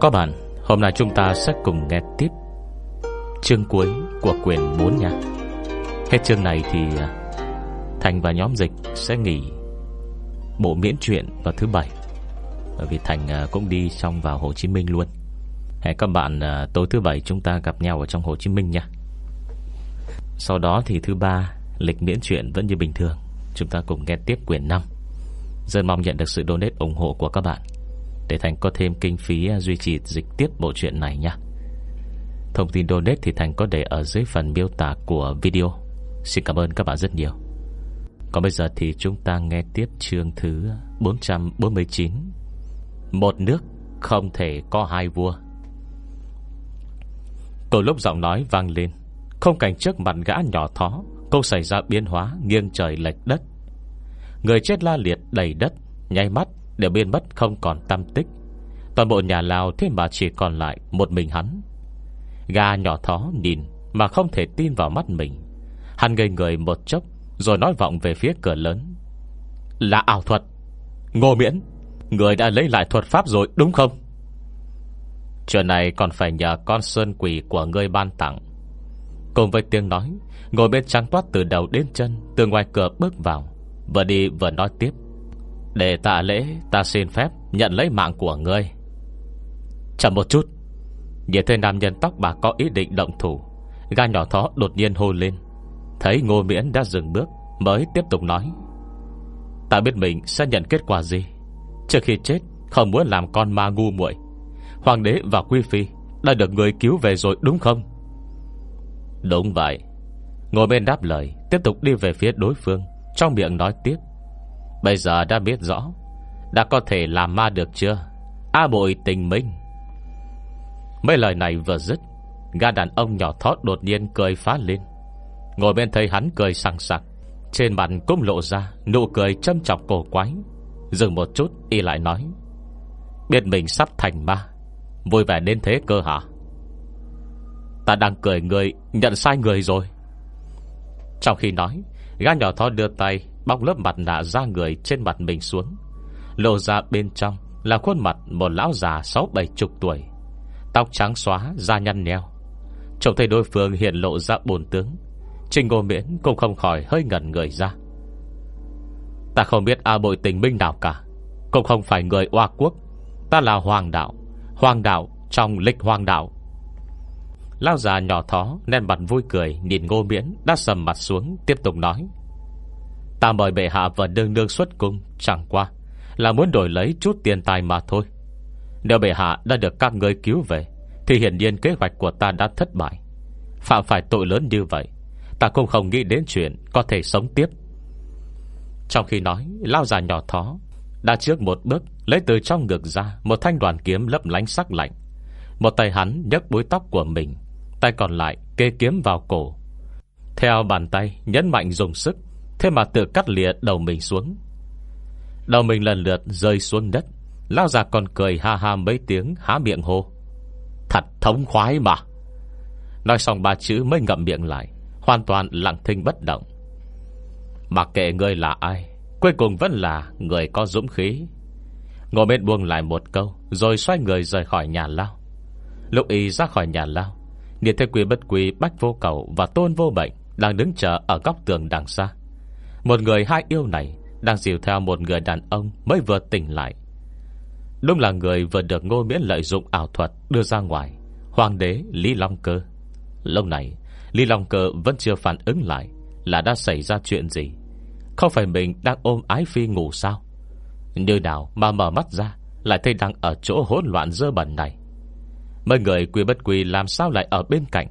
Chào các bạn, Hôm nay chúng ta sẽ cùng nghe tiếp Chương cuối của quyển 4 nha. Hết chương này thì à, Thành và nhóm dịch sẽ nghỉ Bộ miễn truyện vào thứ bảy. Bởi vì Thành à, cũng đi xong vào Hồ Chí Minh luôn. Hẹn các bạn à, tối thứ bảy chúng ta gặp nhau ở trong Hồ Chí Minh nha. Sau đó thì thứ ba, Lịch miễn truyện vẫn như bình thường. Chúng ta cùng nghe tiếp quyển 5 Rất mong nhận được sự donate ủng hộ của các bạn. Để Thành có thêm kinh phí à, duy trì dịch tiếp bộ truyện này nha Thông tin donate thì Thành có để ở dưới phần miêu tả của video. Xin cảm ơn các bạn rất nhiều. Còn bây giờ thì chúng ta nghe tiếp chương thứ 449 Một nước không thể có hai vua. Cầu lúc giọng nói vang lên, Không cảnh trước mặt gã nhỏ thó, Câu xảy ra biến hóa, nghiêng trời lệch đất. Người chết la liệt đầy đất, Nháy mắt đều biến mất không còn tâm tích. Toàn bộ nhà Lào thế mà chỉ còn lại Một mình hắn. Gà nhỏ thó nhìn Mà không thể tin vào mắt mình. Hắn ngây người một chốc Rồi nói vọng về phía cửa lớn. Là ảo thuật. Ngô miễn, Người đã lấy lại thuật pháp rồi, đúng không? Chuyện này còn phải nhờ con sơn quỷ của ngươi ban tặng. Cùng với tiếng nói, Ngồi bên trắng toát từ đầu đến chân, Từ ngoài cửa bước vào, Vừa đi vừa nói tiếp. Để tạ lễ, ta xin phép Nhận lấy mạng của ngươi. Chậm một chút. Nhìn thấy nam nhân tóc bạc có ý định động thủ, Ga nhỏ thó đột nhiên hô lên. Thấy ngô miễn đã dừng bước, Mới tiếp tục nói. Ta biết mình sẽ nhận kết quả gì. Trước khi chết, Không muốn làm con ma ngu muội. Hoàng đế và quý phi Đã được người cứu về rồi, đúng không? Đúng vậy. Ngồi bên đáp lời, Tiếp tục đi về phía đối phương, Trong miệng nói tiếp. Bây giờ đã biết rõ, Đã có thể làm ma được chưa? A bội tình minh. Mấy lời này vừa dứt, Gã đàn ông nhỏ thót đột nhiên cười phá lên. Ngồi bên thấy hắn cười sẵn sặc, Trên mặt cũng lộ ra Nụ cười châm chọc cổ quái. Dừng một chút, y lại nói, Biết mình sắp thành ma, Vui vẻ đến thế cơ hả? Ta đang cười người, Nhận sai người rồi. Trong khi nói, Gã nhỏ thó đưa tay Bóc lớp mặt nạ ra người trên mặt mình xuống. Lộ ra bên trong Là khuôn mặt một lão già sáu bảy chục tuổi. Tóc trắng xóa, Da nhăn nheo. Trông thấy đối phương hiện lộ ra bồn tướng, Trình Ngô Miễn cũng không khỏi hơi ngẩn người ra. Ta không biết A bội tình minh nào cả, Cũng không phải người oa quốc. Ta là hoàng đạo Hoàng đạo trong lịch hoàng đạo. Lao già nhỏ thó Nên mặt vui cười, Nhìn ngô miễn đã sầm mặt xuống, Tiếp tục nói. Ta mời bệ hạ và đương đương xuất cung, Chẳng qua là muốn đổi lấy chút tiền tài mà thôi. Nếu bệ hạ đã được các người cứu về, Thì hiển nhiên kế hoạch của ta đã thất bại. Phạm phải tội lớn như vậy, Ta cũng không nghĩ đến chuyện Có thể sống tiếp. Trong khi nói Lao già nhỏ thó Đã trước một bước Lấy từ trong ngực ra Một thanh đoàn kiếm lấp lánh sắc lạnh. Một tay hắn nhấc búi tóc của mình, Tay còn lại kê kiếm vào cổ. Theo bàn tay nhấn mạnh dùng sức Thế mà tự cắt lìa đầu mình xuống. Đầu mình lần lượt rơi xuống đất. Lao già còn cười ha ha mấy tiếng, Há miệng hô. Thật thống khoái mà. Nói xong ba chữ mới ngậm miệng lại, Hoàn toàn lặng thinh bất động. Mà kệ người là ai, Cuối cùng vẫn là người có dũng khí. Ngồi bên buông lại một câu, Rồi xoay người rời khỏi nhà lao Lúc y ra khỏi nhà lao Nhìn thấy quý bất quý bách vô cầu Và tôn vô bệnh Đang đứng chờ ở góc tường đằng xa. Một người hai yêu này Đang dìu theo một người đàn ông Mới vừa tỉnh lại. Đúng là người vừa được ngô miễn lợi dụng ảo thuật Đưa ra ngoài, Hoàng đế Lý Long Cơ. Lâu này, Lý Long Cơ vẫn chưa phản ứng lại Là đã xảy ra chuyện gì. Không phải mình đang ôm ái phi ngủ sao? Như nào mà mở mắt ra Lại thấy đang ở chỗ hỗn loạn dơ bẩn này? Mấy người quy bất quy làm sao lại ở bên cạnh?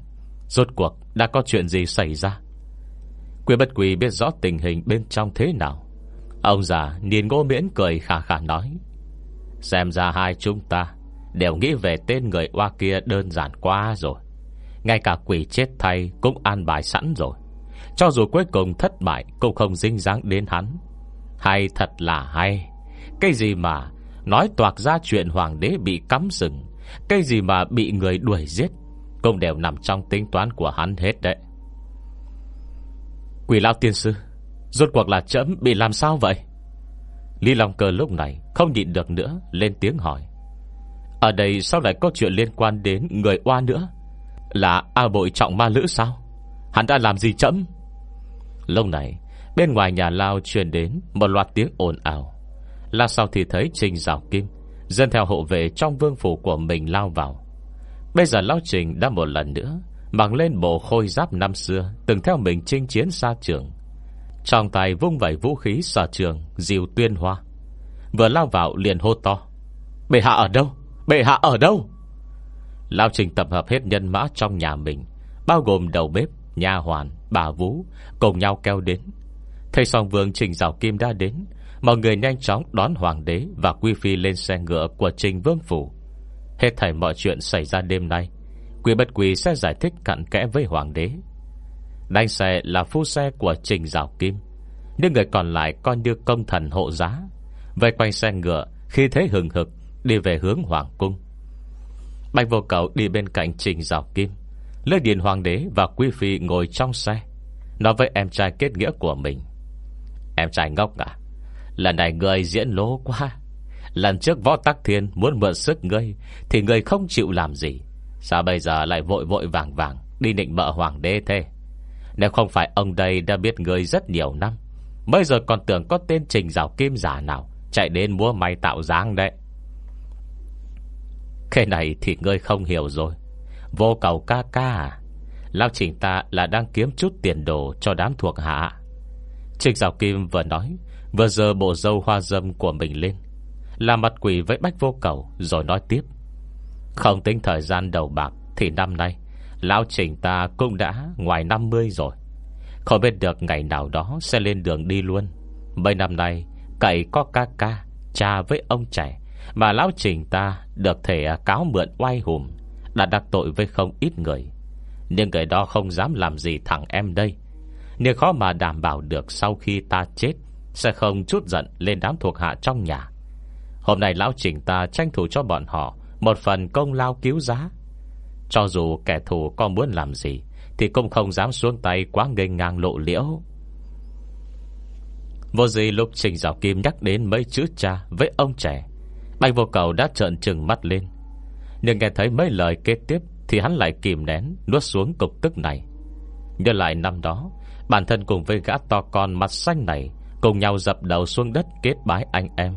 Rốt cuộc đã có chuyện gì xảy ra? Quy bất quỷ biết rõ tình hình bên trong thế nào. Ông già nhìn ngô miễn cười khả khả nói, Xem ra hai chúng ta Đều nghĩ về tên người oa kia đơn giản quá rồi. Ngay cả quỷ chết thay Cũng an bài sẵn rồi. Cho dù cuối cùng thất bại Cũng không dính dáng đến hắn. Hay thật là hay. Cái gì mà Nói toạc ra chuyện hoàng đế bị cắm sừng cái gì mà bị người đuổi giết, Cũng đều nằm trong tính toán của hắn hết đấy. Quỷ lao tiên sư, Rốt cuộc là chấm bị làm sao vậy? Lý Long Cơ lúc này Không nhịn được nữa, Lên tiếng hỏi. Ở đây sao lại có chuyện liên quan đến người oa nữa? Là A bội trọng ma lữ sao? Hắn đã làm gì chấm Lâu này, Bên ngoài nhà lao truyền đến Một loạt tiếng ồn ào. La sau thì thấy Trình Giảo Kim Dân theo hộ vệ trong vương phủ của mình lao vào. Bây giờ Lao Trình đã một lần nữa Mặc lên bộ khôi giáp năm xưa Từng theo mình chinh chiến xa trường. Trong tay vung vẩy vũ khí sở trường Diều tuyên hoa. Vừa lao vào liền hô to Bệ hạ ở đâu? Bệ hạ ở đâu? Lao Trình tập hợp hết nhân mã trong nhà mình Bao gồm đầu bếp, nhà hoàn, bà Vũ Cùng nhau keo đến. Thầy song vương Trình rào Kim đã đến Mọi người nhanh chóng đón hoàng đế Và quy phi lên xe ngựa của Trình Vương Phủ. Hết thảy mọi chuyện xảy ra đêm nay Quy bất quy sẽ giải thích cặn kẽ với hoàng đế. Đánh xe là phu xe của Trình rào Kim. Nhưng người còn lại coi như công thần hộ giá. Vây quanh xe ngựa, Khi thế hừng hực, Đi về hướng Hoàng Cung. Bạch vô cầu đi bên cạnh Trình rào Kim. Lê Điền Hoàng đế và Quý Phi ngồi trong xe, Nói với em trai kết nghĩa của mình. Em trai ngốc à Lần này người diễn lố quá. Lần trước võ tắc thiên muốn mượn sức ngươi, Thì ngươi không chịu làm gì. Sao bây giờ lại vội vội vàng vàng Đi định mợ hoàng đế thế? Nếu không phải ông đây đã biết ngươi rất nhiều năm, Bây giờ còn tưởng có tên trình rào kim giả nào Chạy đến mua may tạo dáng đấy. Cái này thì ngươi không hiểu rồi. Vô cầu ca ca à? Lao trình ta là đang kiếm chút tiền đồ Cho đám thuộc hạ. Trình rào kim vừa nói, Vừa giờ bộ dâu hoa dâm của mình lên. Làm mặt quỷ với bách vô cầu, Rồi nói tiếp. Không tính thời gian đầu bạc Thì năm nay, Lão trình ta cũng đã ngoài 50 rồi. Không biết được ngày nào đó Sẽ lên đường đi luôn. Mấy năm nay, Cậy có ca ca, Cha với ông trẻ, Mà lão trình ta được thể à, cáo mượn oai hùm Đã đắc tội với không ít người. Nhưng người đó không dám làm gì thằng em đây. Nếu khó mà đảm bảo được Sau khi ta chết, Sẽ không chút giận lên đám thuộc hạ trong nhà. Hôm nay lão trình ta tranh thủ cho bọn họ một phần công lao cứu giá. Cho dù kẻ thù có muốn làm gì, Thì cũng không dám xuống tay quá ngây ngang lộ liễu. Vô gì lúc Trình Giáo Kim nhắc đến mấy chữ cha với ông trẻ, Bạch vô cầu đã trợn trừng mắt lên. Nhưng nghe thấy mấy lời kế tiếp Thì hắn lại kìm nén, Nuốt xuống cục tức này. Nhớ lại năm đó, Bản thân cùng với gã to con mặt xanh này, Cùng nhau dập đầu xuống đất kết bái anh em,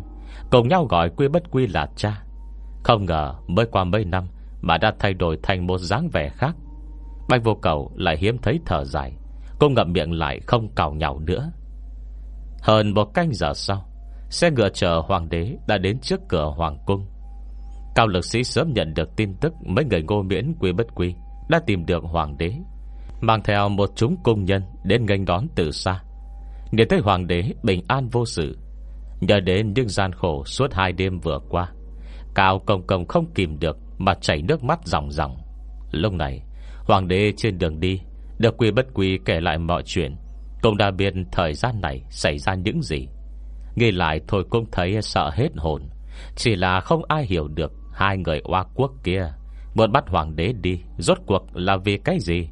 Cùng nhau gọi quy bất quy là cha. Không ngờ mới qua mấy năm Mà đã thay đổi thành một dáng vẻ khác. Bạch vô cầu lại hiếm thấy thở dài, Cô ngậm miệng lại không cào nhào nữa. Hơn một canh giờ sau, Xe ngựa chờ hoàng đế đã đến trước cửa hoàng cung. Cao lực sĩ sớm nhận được tin tức Mấy người ngô miễn quý bất quý Đã tìm được hoàng đế, Mang theo một chúng cung nhân Đến nghênh đón từ xa. Nhìn thấy hoàng đế bình an vô sự, Nhờ đến những gian khổ Suốt hai đêm vừa qua Cao công công không kìm được Mà chảy nước mắt ròng ròng. Lúc này, hoàng đế trên đường đi, Được quy bất quy kể lại mọi chuyện. Cũng đã biết thời gian này Xảy ra những gì. Nghe lại thôi cũng thấy sợ hết hồn. Chỉ là không ai hiểu được Hai người oa quốc kia. Muốn bắt hoàng đế đi, Rốt cuộc là vì cái gì?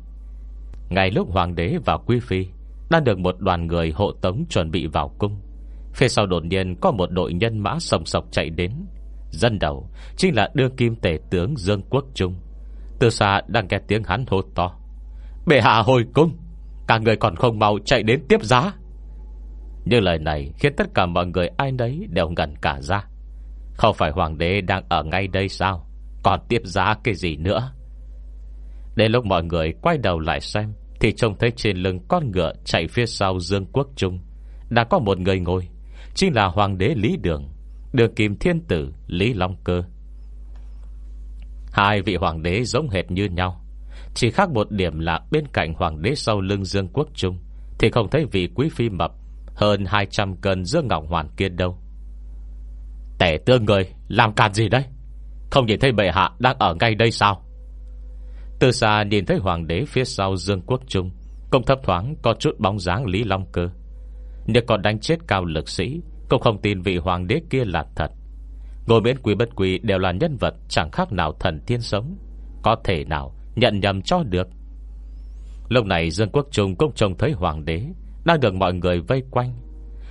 Ngày lúc hoàng đế và quý phi Đang được một đoàn người hộ tống Chuẩn bị vào cung, Phía sau đột nhiên có một đội nhân mã sồng sọc chạy đến. Dân đầu Chính là đương kim tể tướng Dương Quốc Trung. Từ xa đang nghe tiếng hắn hô to. Bệ hạ hồi cung, Cả người còn không mau chạy đến tiếp giá. Nhưng lời này khiến tất cả mọi người ai nấy đều ngẩn cả ra. Không phải hoàng đế đang ở ngay đây sao? Còn tiếp giá cái gì nữa? Đến lúc mọi người quay đầu lại xem, Thì trông thấy trên lưng con ngựa chạy phía sau Dương Quốc Trung. Đã có một người ngồi, Chính là hoàng đế Lý Đường. Đường kim thiên tử, Lý Long Cơ. Hai vị hoàng đế giống hệt như nhau, chỉ khác một điểm là bên cạnh hoàng đế sau lưng Dương Quốc Trung Thì không thấy vị quý phi mập Hơn 200 cân Dương Ngọc Hoàn kia đâu. Tẻ tương người, Làm càn gì đấy Không nhìn thấy bệ hạ đang ở ngay đây sao? Từ xa nhìn thấy hoàng đế phía sau Dương Quốc Trung Công thấp thoáng có chút bóng dáng Lý Long Cơ. Nếu còn đánh chết cao lực sĩ cũng không tin vị hoàng đế kia là thật. Ngồi miễn quý bất quý đều là nhân vật Chẳng khác nào thần tiên sống. Có thể nào Nhận nhầm cho được? Lúc này Dương Quốc Trung cũng trông thấy hoàng đế, Đang được mọi người vây quanh.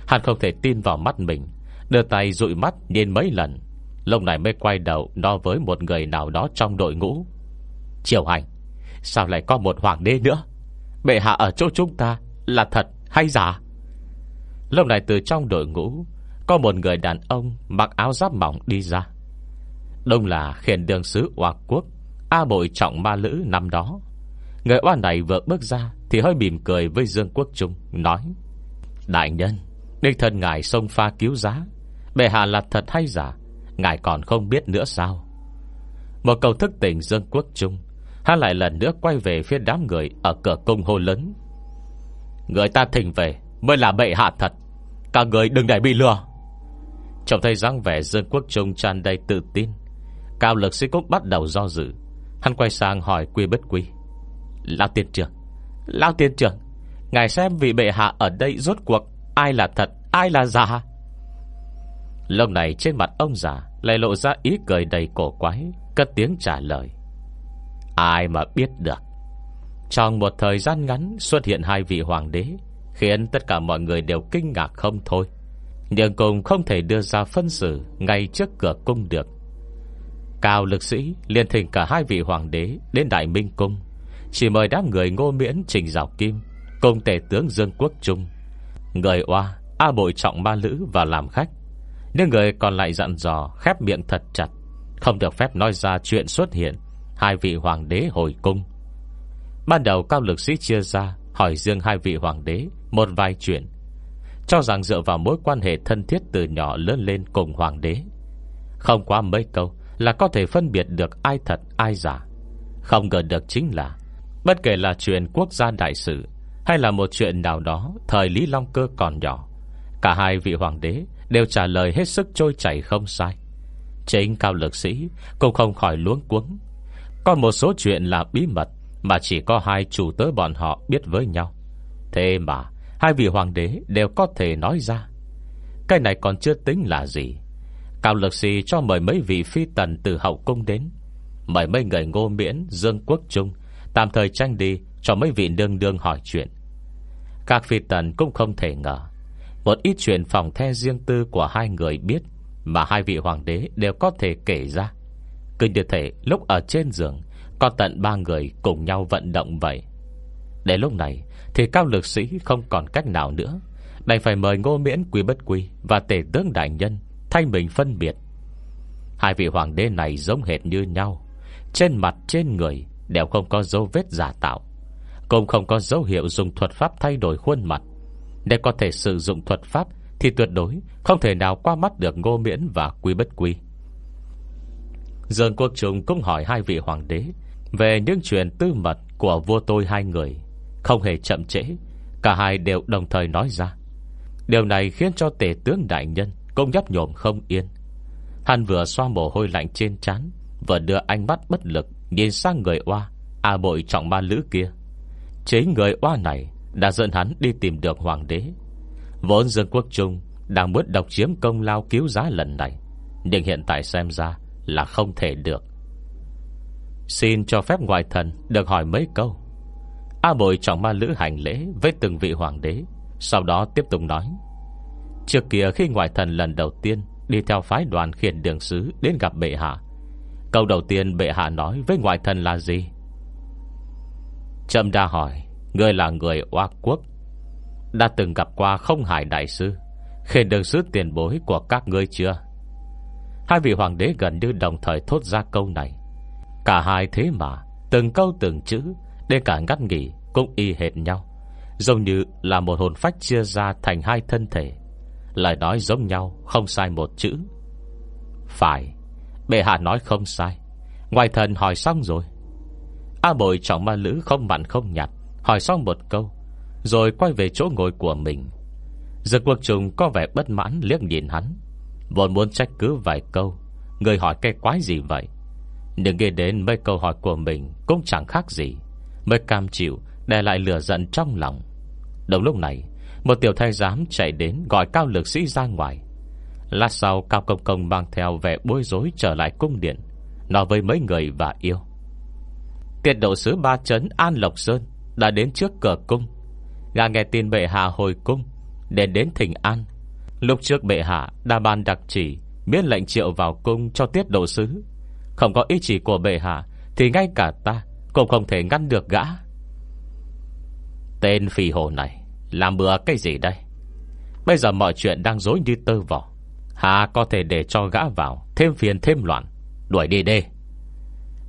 Hắn không thể tin vào mắt mình, Đưa tay dụi mắt nhìn mấy lần. Lúc này mới quay đầu Nói với một người nào đó trong đội ngũ. Triều hành, Sao lại có một hoàng đế nữa? Bệ hạ ở chỗ chúng ta Là thật hay giả? Lúc này từ trong đội ngũ, Có một người đàn ông mặc áo giáp mỏng đi ra. Đông là khiển đường sứ Hoa Quốc, A bội trọng ma lữ năm đó. Người oan này vừa bước ra Thì hơi mỉm cười với Dương Quốc Trung, Nói, Đại nhân, Đích thân ngài sông pha cứu giá. Bệ hạ là thật hay giả, Ngài còn không biết nữa sao? Một câu thức tỉnh Dương Quốc Trung, Hắn lại lần nữa quay về phía đám người Ở cửa cung hô lớn, Người ta thỉnh về Mới là bệ hạ thật. Cả người đừng để bị lừa. Trong thấy dáng vẻ dân Quốc Trung tràn đầy tự tin, Cao lực sĩ cũng bắt đầu do dự. Hắn quay sang hỏi quy bất quy. Lão tiên trưởng, Lão tiên trưởng, Ngài xem vị bệ hạ ở đây rốt cuộc Ai là thật, ai là giả? Lúc này trên mặt ông già Lại lộ ra ý cười đầy cổ quái, Cất tiếng trả lời. Ai mà biết được? Trong một thời gian ngắn Xuất hiện hai vị hoàng đế Khiến tất cả mọi người đều kinh ngạc không thôi. Nhưng cùng không thể đưa ra phân xử Ngay trước cửa cung được. Cao lực sĩ liền thỉnh cả hai vị hoàng đế Đến Đại Minh Cung, Chỉ mời đám người ngô miễn trình rào kim, Cùng tể tướng Dương Quốc Trung. Người oa, A bội trọng ma lữ và làm khách. Nhưng người còn lại dặn dò, Khép miệng thật chặt. Không được phép nói ra chuyện xuất hiện. Hai vị hoàng đế hồi cung. Ban đầu cao lực sĩ chia ra Hỏi riêng hai vị hoàng đế Một vài chuyện, Cho rằng dựa vào mối quan hệ thân thiết từ nhỏ lớn lên cùng hoàng đế. Không quá mấy câu Là có thể phân biệt được ai thật, ai giả. Không ngờ được chính là, Bất kể là chuyện quốc gia đại sự Hay là một chuyện nào đó Thời Lý Long Cơ còn nhỏ, Cả hai vị hoàng đế Đều trả lời hết sức trôi chảy không sai. Chính cao lực sĩ Cũng không khỏi luống cuống. Còn một số chuyện là bí mật mà chỉ có hai chủ tớ bọn họ biết với nhau. Thế mà, Hai vị hoàng đế đều có thể nói ra. Cái này còn chưa tính là gì. Cao lực sĩ cho mời mấy vị phi tần Từ hậu cung đến, Mời mấy người ngô miễn, Dương quốc trung, Tạm thời tranh đi cho mấy vị đương đương hỏi chuyện. Các phi tần cũng không thể ngờ, một ít chuyện phòng the riêng tư của hai người biết Mà hai vị hoàng đế đều có thể kể ra. Cứ như thể lúc ở trên giường có tận ba người cùng nhau vận động vậy. Để lúc này, Thì cao lực sĩ không còn cách nào nữa. Đành phải mời ngô miễn quý bất quý Và tể tướng đại nhân Thay mình phân biệt. Hai vị hoàng đế này giống hệt như nhau. Trên mặt, trên người Đều không có dấu vết giả tạo. Cũng không có dấu hiệu dùng thuật pháp thay đổi khuôn mặt. Để có thể sử dụng thuật pháp Thì tuyệt đối không thể nào qua mắt được Ngô Miễn và Quy Bất Quy. Dương Quốc Trung cũng hỏi hai vị hoàng đế về những chuyện tư mật Của vua tôi hai người. Không hề chậm trễ, Cả hai đều đồng thời nói ra. Điều này khiến cho tể tướng đại nhân Cũng nhấp nhổm không yên. Hắn vừa xoa mồ hôi lạnh trên trán, Vừa đưa ánh mắt bất lực Nhìn sang người oa, A bội trọng ba lữ kia. Chế người oa này đã dẫn hắn đi tìm được hoàng đế. Vốn Dương Quốc Trung Đang muốn độc chiếm công lao cứu giá lần này, Nhưng hiện tại xem ra Là không thể được. Xin cho phép ngoại thần Được hỏi mấy câu. A bội trọng ma lữ hành lễ Với từng vị hoàng đế, Sau đó tiếp tục nói, Trước kia khi ngoại thần lần đầu tiên Đi theo phái đoàn khiển đường sứ Đến gặp bệ hạ, Câu đầu tiên bệ hạ nói với ngoại thần là gì? Trâm đa hỏi, Ngươi là người oa Quốc, Đã từng gặp qua không hải đại sư, Khiển đường sứ tiền bối của các ngươi chưa? Hai vị hoàng đế gần như đồng thời thốt ra câu này. Cả hai thế mà, Từng câu từng chữ Đến cả ngắt nghỉ cũng y hệt nhau. Giống như là một hồn phách chia ra thành hai thân thể. Lời nói giống nhau, Không sai một chữ. Phải, Bệ hạ nói không sai. Ngoài thần hỏi xong rồi. A bội trọng ma lữ không mặn không nhạt, Hỏi xong một câu, Rồi quay về chỗ ngồi của mình. Dược quốc trùng có vẻ bất mãn liếc nhìn hắn. Vốn muốn trách cứ vài câu, Người hỏi cái quái gì vậy? Nhưng nghe đến mấy câu hỏi của mình Cũng chẳng khác gì. Mới cam chịu, để lại lửa giận trong lòng. Đồng lúc này, Một tiểu thái giám chạy đến gọi cao lực sĩ ra ngoài. Lát sau, Cao Công Công mang theo vẻ bối rối trở lại cung điện, Nói với mấy người và yêu. Tiệt độ sứ ba chấn An Lộc Sơn đã đến trước cửa cung. Gà nghe tin bệ hạ hồi cung, Để đến thỉnh an. Lúc trước bệ hạ đã ban đặc chỉ, Miễn lệnh triệu vào cung cho tiết độ sứ. Không có ý chỉ của bệ hạ, Thì ngay cả ta Cũng không thể ngăn được gã. Tên phì hồ này Làm bừa cái gì đây? Bây giờ mọi chuyện đang dối như tơ vỏ Hà có thể để cho gã vào, Thêm phiền thêm loạn. Đuổi đi đi.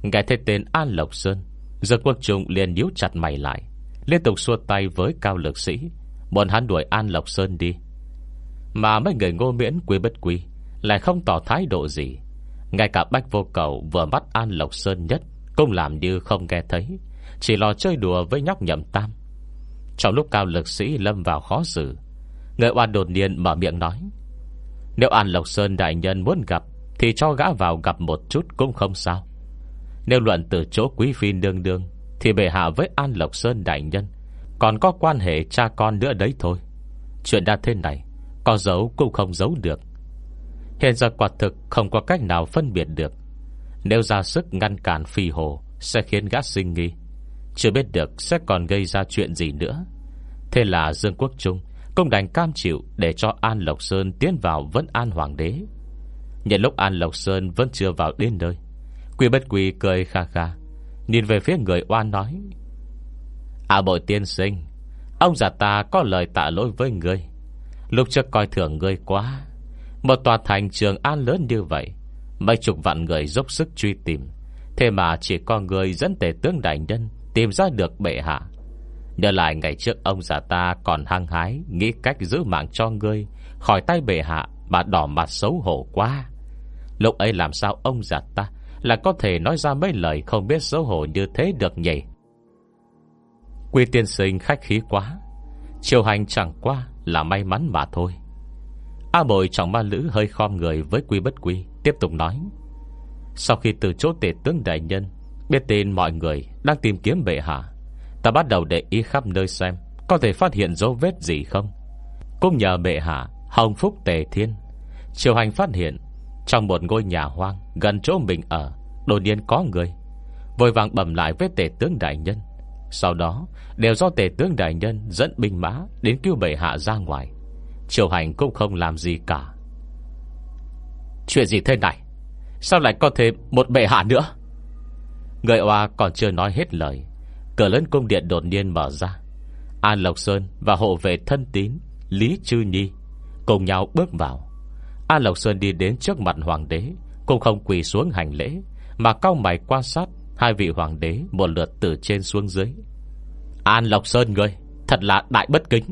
Nghe thấy tên An Lộc Sơn Dương Quốc Trung liền nhíu chặt mày lại, Liên tục xua tay với cao lực sĩ. Bọn hắn đuổi An Lộc Sơn đi. Mà mấy người ngô miễn quý bất quý Lại không tỏ thái độ gì. Ngay cả Bách Vô Cầu vừa bắt An Lộc Sơn nhất Cũng làm như không nghe thấy, Chỉ lo chơi đùa với nhóc nhậm tam. Trong lúc cao lực sĩ lâm vào khó xử Người oan đột nhiên mở miệng nói, Nếu An Lộc Sơn đại nhân muốn gặp Thì cho gã vào gặp một chút cũng không sao. Nếu luận từ chỗ quý phi đương đương Thì bề hạ với An Lộc Sơn đại nhân Còn có quan hệ cha con nữa đấy thôi. Chuyện đã thế này, Có giấu cũng không giấu được. Hiện giờ quả thực không có cách nào phân biệt được. Nếu ra sức ngăn cản phi hồ, Sẽ khiến gã sinh nghi. Chưa biết được sẽ còn gây ra chuyện gì nữa. Thế là Dương Quốc Trung Công đành cam chịu để cho An Lộc Sơn tiến vào vân An Hoàng đế. Nhận lúc An Lộc Sơn vẫn chưa vào đến nơi, Quy bất quy cười kha kha, Nhìn về phía người oan nói À bội tiên sinh, Ông già ta có lời tạ lỗi với người Lúc trước coi thường ngươi quá một tòa thành trường an lớn như vậy, Mấy chục vạn người dốc sức truy tìm. Thế mà chỉ có người dẫn tể tướng đại nhân Tìm ra được bệ hạ. Nhớ lại ngày trước ông già ta còn hăng hái, Nghĩ cách giữ mạng cho ngươi, Khỏi tay bệ hạ Mà đỏ mặt xấu hổ quá. Lúc ấy làm sao ông già ta Là có thể nói ra mấy lời không biết xấu hổ như thế được nhỉ? Quy tiên sinh khách khí quá Chiều hành chẳng qua là may mắn mà thôi. A bội trọng ma lữ hơi khom người với quy bất quy, Tiếp tục nói. Sau khi từ chỗ tể tướng đại nhân, Biết tin mọi người đang tìm kiếm bệ hạ, Ta bắt đầu để ý khắp nơi xem Có thể phát hiện dấu vết gì không. Cũng nhờ bệ hạ Hồng Phúc Tề Thiên, Triều hành phát hiện Trong một ngôi nhà hoang Gần chỗ mình ở, Đột nhiên có người, Vội vàng bẩm lại với tề tướng đại nhân. Sau đó, đều do tề tướng đại nhân Dẫn binh mã đến cứu bệ hạ ra ngoài. Triều hành cũng không làm gì cả. Chuyện gì thế này? Sao lại có thêm một bệ hạ nữa? Người oa còn chưa nói hết lời. Cửa lớn cung điện đột nhiên mở ra. An Lộc Sơn và hộ vệ thân tín, Lý Chư Nhi Cùng nhau bước vào. An Lộc Sơn đi đến trước mặt hoàng đế, Cũng không quỳ xuống hành lễ, Mà cao mày quan sát Hai vị hoàng đế một lượt từ trên xuống dưới. An Lộc Sơn người, Thật là đại bất kính.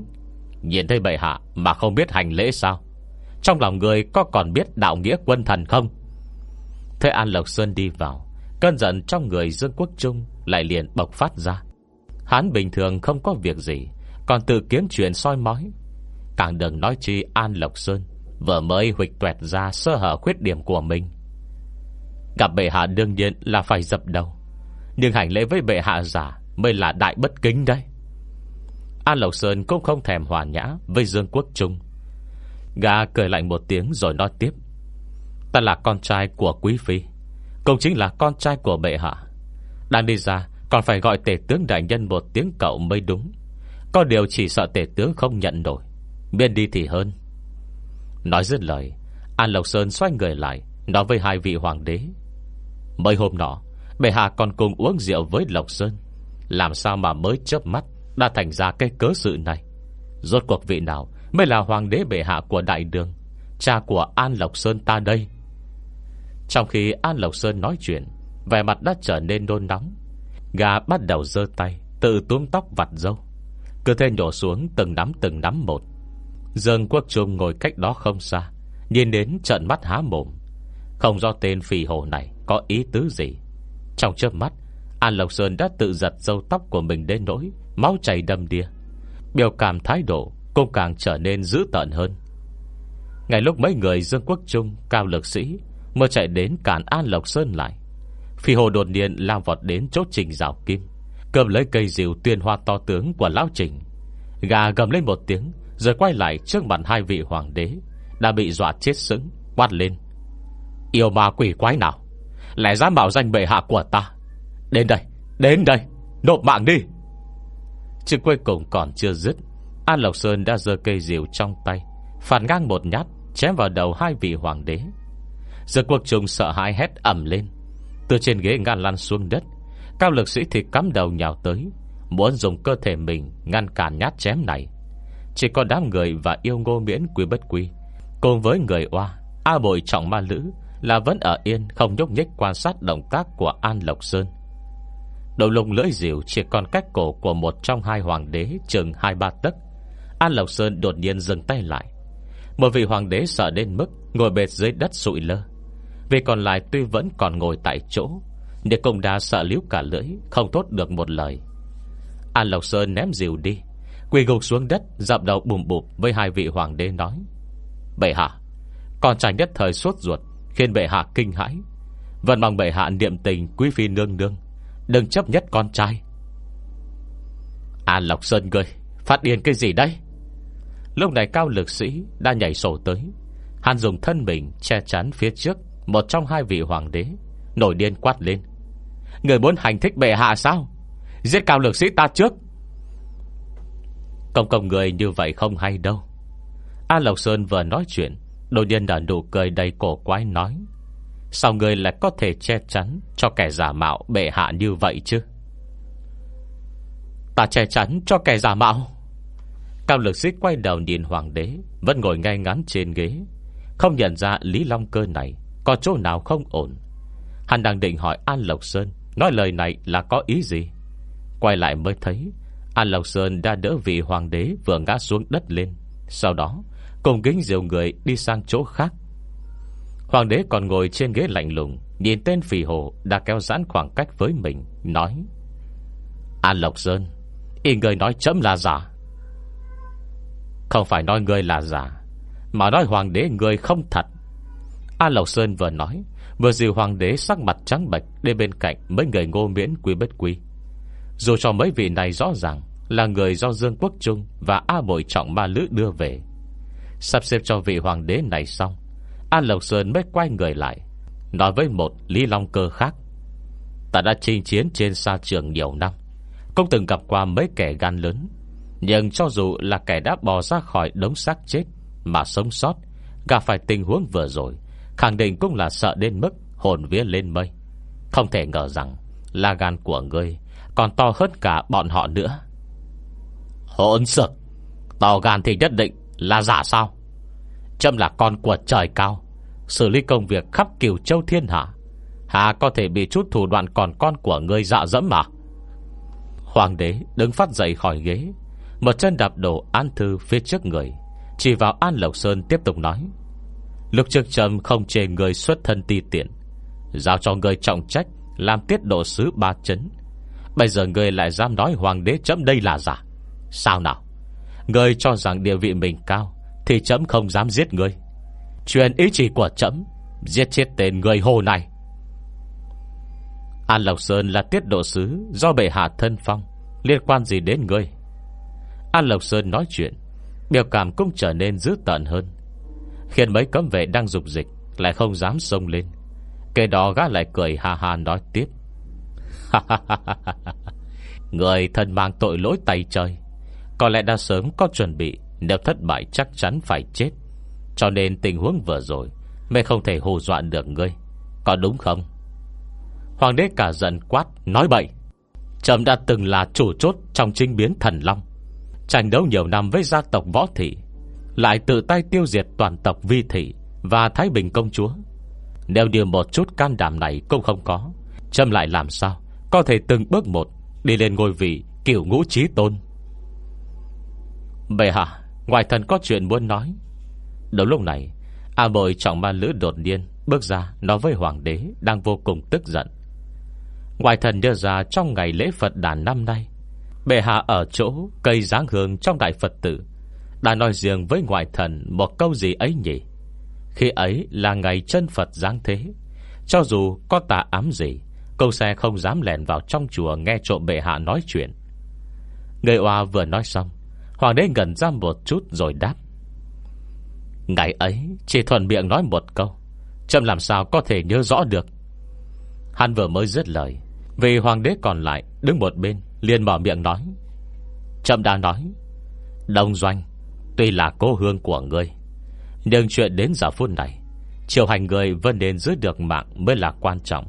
Nhìn thấy bệ hạ mà không biết hành lễ sao? Trong lòng người có còn biết đạo nghĩa quân thần không? Thế An Lộc Sơn đi vào, Cơn giận trong người Dương Quốc Trung Lại liền bộc phát ra. Hắn bình thường không có việc gì, Còn tự kiếm chuyện soi mói. Càng đừng nói chi An Lộc Sơn Vừa mới huịch tuẹt ra sơ hở khuyết điểm của mình. Gặp bệ hạ đương nhiên là phải dập đầu, Nhưng hành lễ với bệ hạ giả Mới là đại bất kính đấy. An Lộc Sơn cũng không thèm hòa nhã Với Dương Quốc Trung. Gà cười lạnh một tiếng rồi nói tiếp. Ta là con trai của Quý Phi, cũng chính là con trai của bệ hạ. Đang đi ra, còn phải gọi tể tướng đại nhân Một tiếng cậu mới đúng. Có điều chỉ sợ tể tướng không nhận nổi Biên đi thì hơn. Nói dứt lời An Lộc Sơn xoay người lại, Nói với hai vị hoàng đế. Mấy hôm nọ, Bệ hạ còn cùng uống rượu với Lộc Sơn, Làm sao mà mới chớp mắt? Đã thành ra cái cớ sự này. Rốt cuộc vị nào Mới là hoàng đế bệ hạ của đại đường, Cha của An Lộc Sơn ta đây? Trong khi An Lộc Sơn nói chuyện, Vẻ mặt đã trở nên nôn nóng. Gà bắt đầu dơ tay, Tự túm tóc vặt dâu Cơ thể nhổ xuống từng nắm từng nắm một. Dương Quốc Trung ngồi cách đó không xa, Nhìn đến trận mắt há mồm. Không do tên phì hồ này Có ý tứ gì. Trong chớp mắt, An Lộc Sơn đã tự giật dâu tóc của mình đến nỗi Máu chảy đâm đìa, Biểu cảm thái độ Cũng càng trở nên dữ tợn hơn. Ngay lúc mấy người Dương Quốc Trung Cao lực sĩ Mới chạy đến cản An Lộc Sơn lại Phi hồ đột nhiên lao vọt đến chốt trình rào kim Cầm lấy cây diều tuyên hoa to tướng của Lão Trình. Gà gầm lên một tiếng Rồi quay lại trước mặt hai vị hoàng đế Đã bị dọa chết sững Quát lên. Yêu ma quỷ quái nào? Lẽ dám bảo danh bệ hạ của ta? Đến đây, đến đây Nộp mạng đi. Chứ cuối cùng còn chưa dứt An Lộc Sơn đã giơ cây diều trong tay Phản ngang một nhát, Chém vào đầu hai vị hoàng đế. Giờ quốc trùng sợ hãi hét ẩm lên, Từ trên ghế ngăn lăn xuống đất. Cao lực sĩ thì cắm đầu nhào tới, Muốn dùng cơ thể mình Ngăn cản nhát chém này. Chỉ có đám người và yêu ngô miễn quý bất quý Cùng với người oa, A bội trọng ma lữ Là vẫn ở yên, không nhúc nhích quan sát động tác của An Lộc Sơn. Đầu lùng lưỡi diều chỉ còn cách cổ của một trong hai hoàng đế chừng hai ba tấc. An Lộc Sơn đột nhiên dừng tay lại. Một vị hoàng đế sợ đến mức ngồi bệt dưới đất sụi lơ. Vì còn lại tuy vẫn còn ngồi tại chỗ, nhưng cũng đã sợ liếu cả lưỡi, không thốt được một lời. An Lộc Sơn ném diều đi, quỳ gục xuống đất, dập đầu bùm bụp với hai vị hoàng đế nói. Bệ hạ, còn trai nhất thời sốt ruột, khiến bệ hạ kinh hãi. Vẫn mong bệ hạ niệm tình quý phi nương nương Đừng chấp nhất con trai. An Lộc Sơn người Phát điên cái gì đây Lúc này cao lực sĩ đã nhảy sổ tới. Hàn dùng thân mình che chắn phía trước Một trong hai vị hoàng đế, Nổi điên quát lên. Người muốn hành thích bệ hạ sao? Giết cao lực sĩ ta trước. Công công người như vậy không hay đâu. An Lộc Sơn vừa nói chuyện Đồ điên đã nụ cười đầy cổ quái nói. Sao người lại có thể che chắn Cho kẻ giả mạo bệ hạ như vậy chứ? Ta che chắn cho kẻ giả mạo. Cao lực sĩ quay đầu nhìn hoàng đế, Vẫn ngồi ngay ngắn trên ghế, Không nhận ra Lý Long Cơ này Có chỗ nào không ổn. Hắn đang định hỏi An Lộc Sơn, Nói lời này là có ý gì? Quay lại mới thấy, An Lộc Sơn đã đỡ vị hoàng đế Vừa ngã xuống đất lên. Sau đó, cùng kính diệu người đi sang chỗ khác. Hoàng đế còn ngồi trên ghế lạnh lùng, Nhìn tên phì hồ đã kéo giãn khoảng cách với mình, Nói An Lộc Sơn, Ý người nói chấm là giả. Không phải nói người là giả, Mà nói hoàng đế người không thật. An Lộc Sơn vừa nói, Vừa dìu hoàng đế sắc mặt trắng bạch đi bên cạnh mấy người ngô miễn quý bất quý. Dù cho mấy vị này rõ ràng Là người do Dương Quốc Trung Và A Bội Trọng Ma Lữ đưa về, Sắp xếp cho vị hoàng đế này xong An Lộc Sơn mới quay người lại, Nói với một Lý Long Cơ khác. Ta đã chinh chiến trên sa trường nhiều năm, Cũng từng gặp qua mấy kẻ gan lớn. Nhưng cho dù là kẻ đã bò ra khỏi đống xác chết Mà sống sót, Gặp phải tình huống vừa rồi, Khẳng định cũng là sợ đến mức Hồn vía lên mây. Không thể ngờ rằng Là gan của ngươi Còn to hơn cả bọn họ nữa. Hỗn sực To gan thì nhất định là giả sao? Trâm là con của trời cao. Xử lý công việc khắp cửu châu thiên hạ. Hà có thể bị chút thủ đoạn còn con của người dạ dẫm mà. Hoàng đế đứng phát dậy khỏi ghế. Một chân đạp đổ An Thư phía trước người. Chỉ vào An Lộc Sơn tiếp tục nói. Lục trước trầm không chê người xuất thân ti tiện. Giao cho người trọng trách, Làm tiết độ sứ ba chấn. Bây giờ người lại dám nói hoàng đế chấm đây là giả. Sao nào? Người cho rằng địa vị mình cao thì chấm không dám giết người Truyền ý chỉ của chấm Giết chết tên người hồ này. An Lộc Sơn là tiết độ sứ Do bệ hạ thân phong, Liên quan gì đến ngươi? An Lộc Sơn nói chuyện, Biểu cảm cũng trở nên dữ tợn hơn. Khiến mấy cấm vệ đang dục dịch Lại không dám sông lên. Kể đó gã lại cười ha ha nói tiếp. Người thân mang tội lỗi tay trời, Có lẽ đã sớm có chuẩn bị nếu thất bại chắc chắn phải chết. Cho nên tình huống vừa rồi, Mẹ không thể hù dọa được ngươi. Có đúng không? Hoàng đế cả giận quát, Nói bậy. Trầm đã từng là chủ chốt trong chính biến thần long. Tranh đấu nhiều năm với gia tộc võ thị, Lại tự tay tiêu diệt toàn tộc vi thị Và Thái Bình công chúa. Nếu điều một chút can đảm này cũng không có, Trầm lại làm sao Có thể từng bước một Đi lên ngôi vị kiểu ngũ trí tôn? Bệ hạ Ngoài thần có chuyện muốn nói. Đúng lúc này, A bội trọng ma lữ đột nhiên Bước ra nói với hoàng đế Đang vô cùng tức giận. Ngoài thần đưa ra trong ngày lễ Phật đàn năm nay, Bệ hạ ở chỗ Cây giáng hương trong đại Phật tử, Đã nói riêng với ngoại thần Một câu gì ấy nhỉ? Khi ấy là ngày chân Phật giáng thế, Cho dù có tà ám gì Câu xe không dám lèn vào trong chùa Nghe trộm bệ hạ nói chuyện. Người oa vừa nói xong Hoàng đế ngẩn ra một chút rồi đáp. Ngày ấy chỉ thuần miệng nói một câu Trâm làm sao có thể nhớ rõ được. Hắn vừa mới dứt lời, Vì hoàng đế còn lại Đứng một bên, liền mở miệng nói. Trâm đã nói, Đông Doanh, Tuy là cô hương của ngươi, Nhưng chuyện đến giờ phút này, triều hành người vẫn nên giữ được mạng Mới là quan trọng.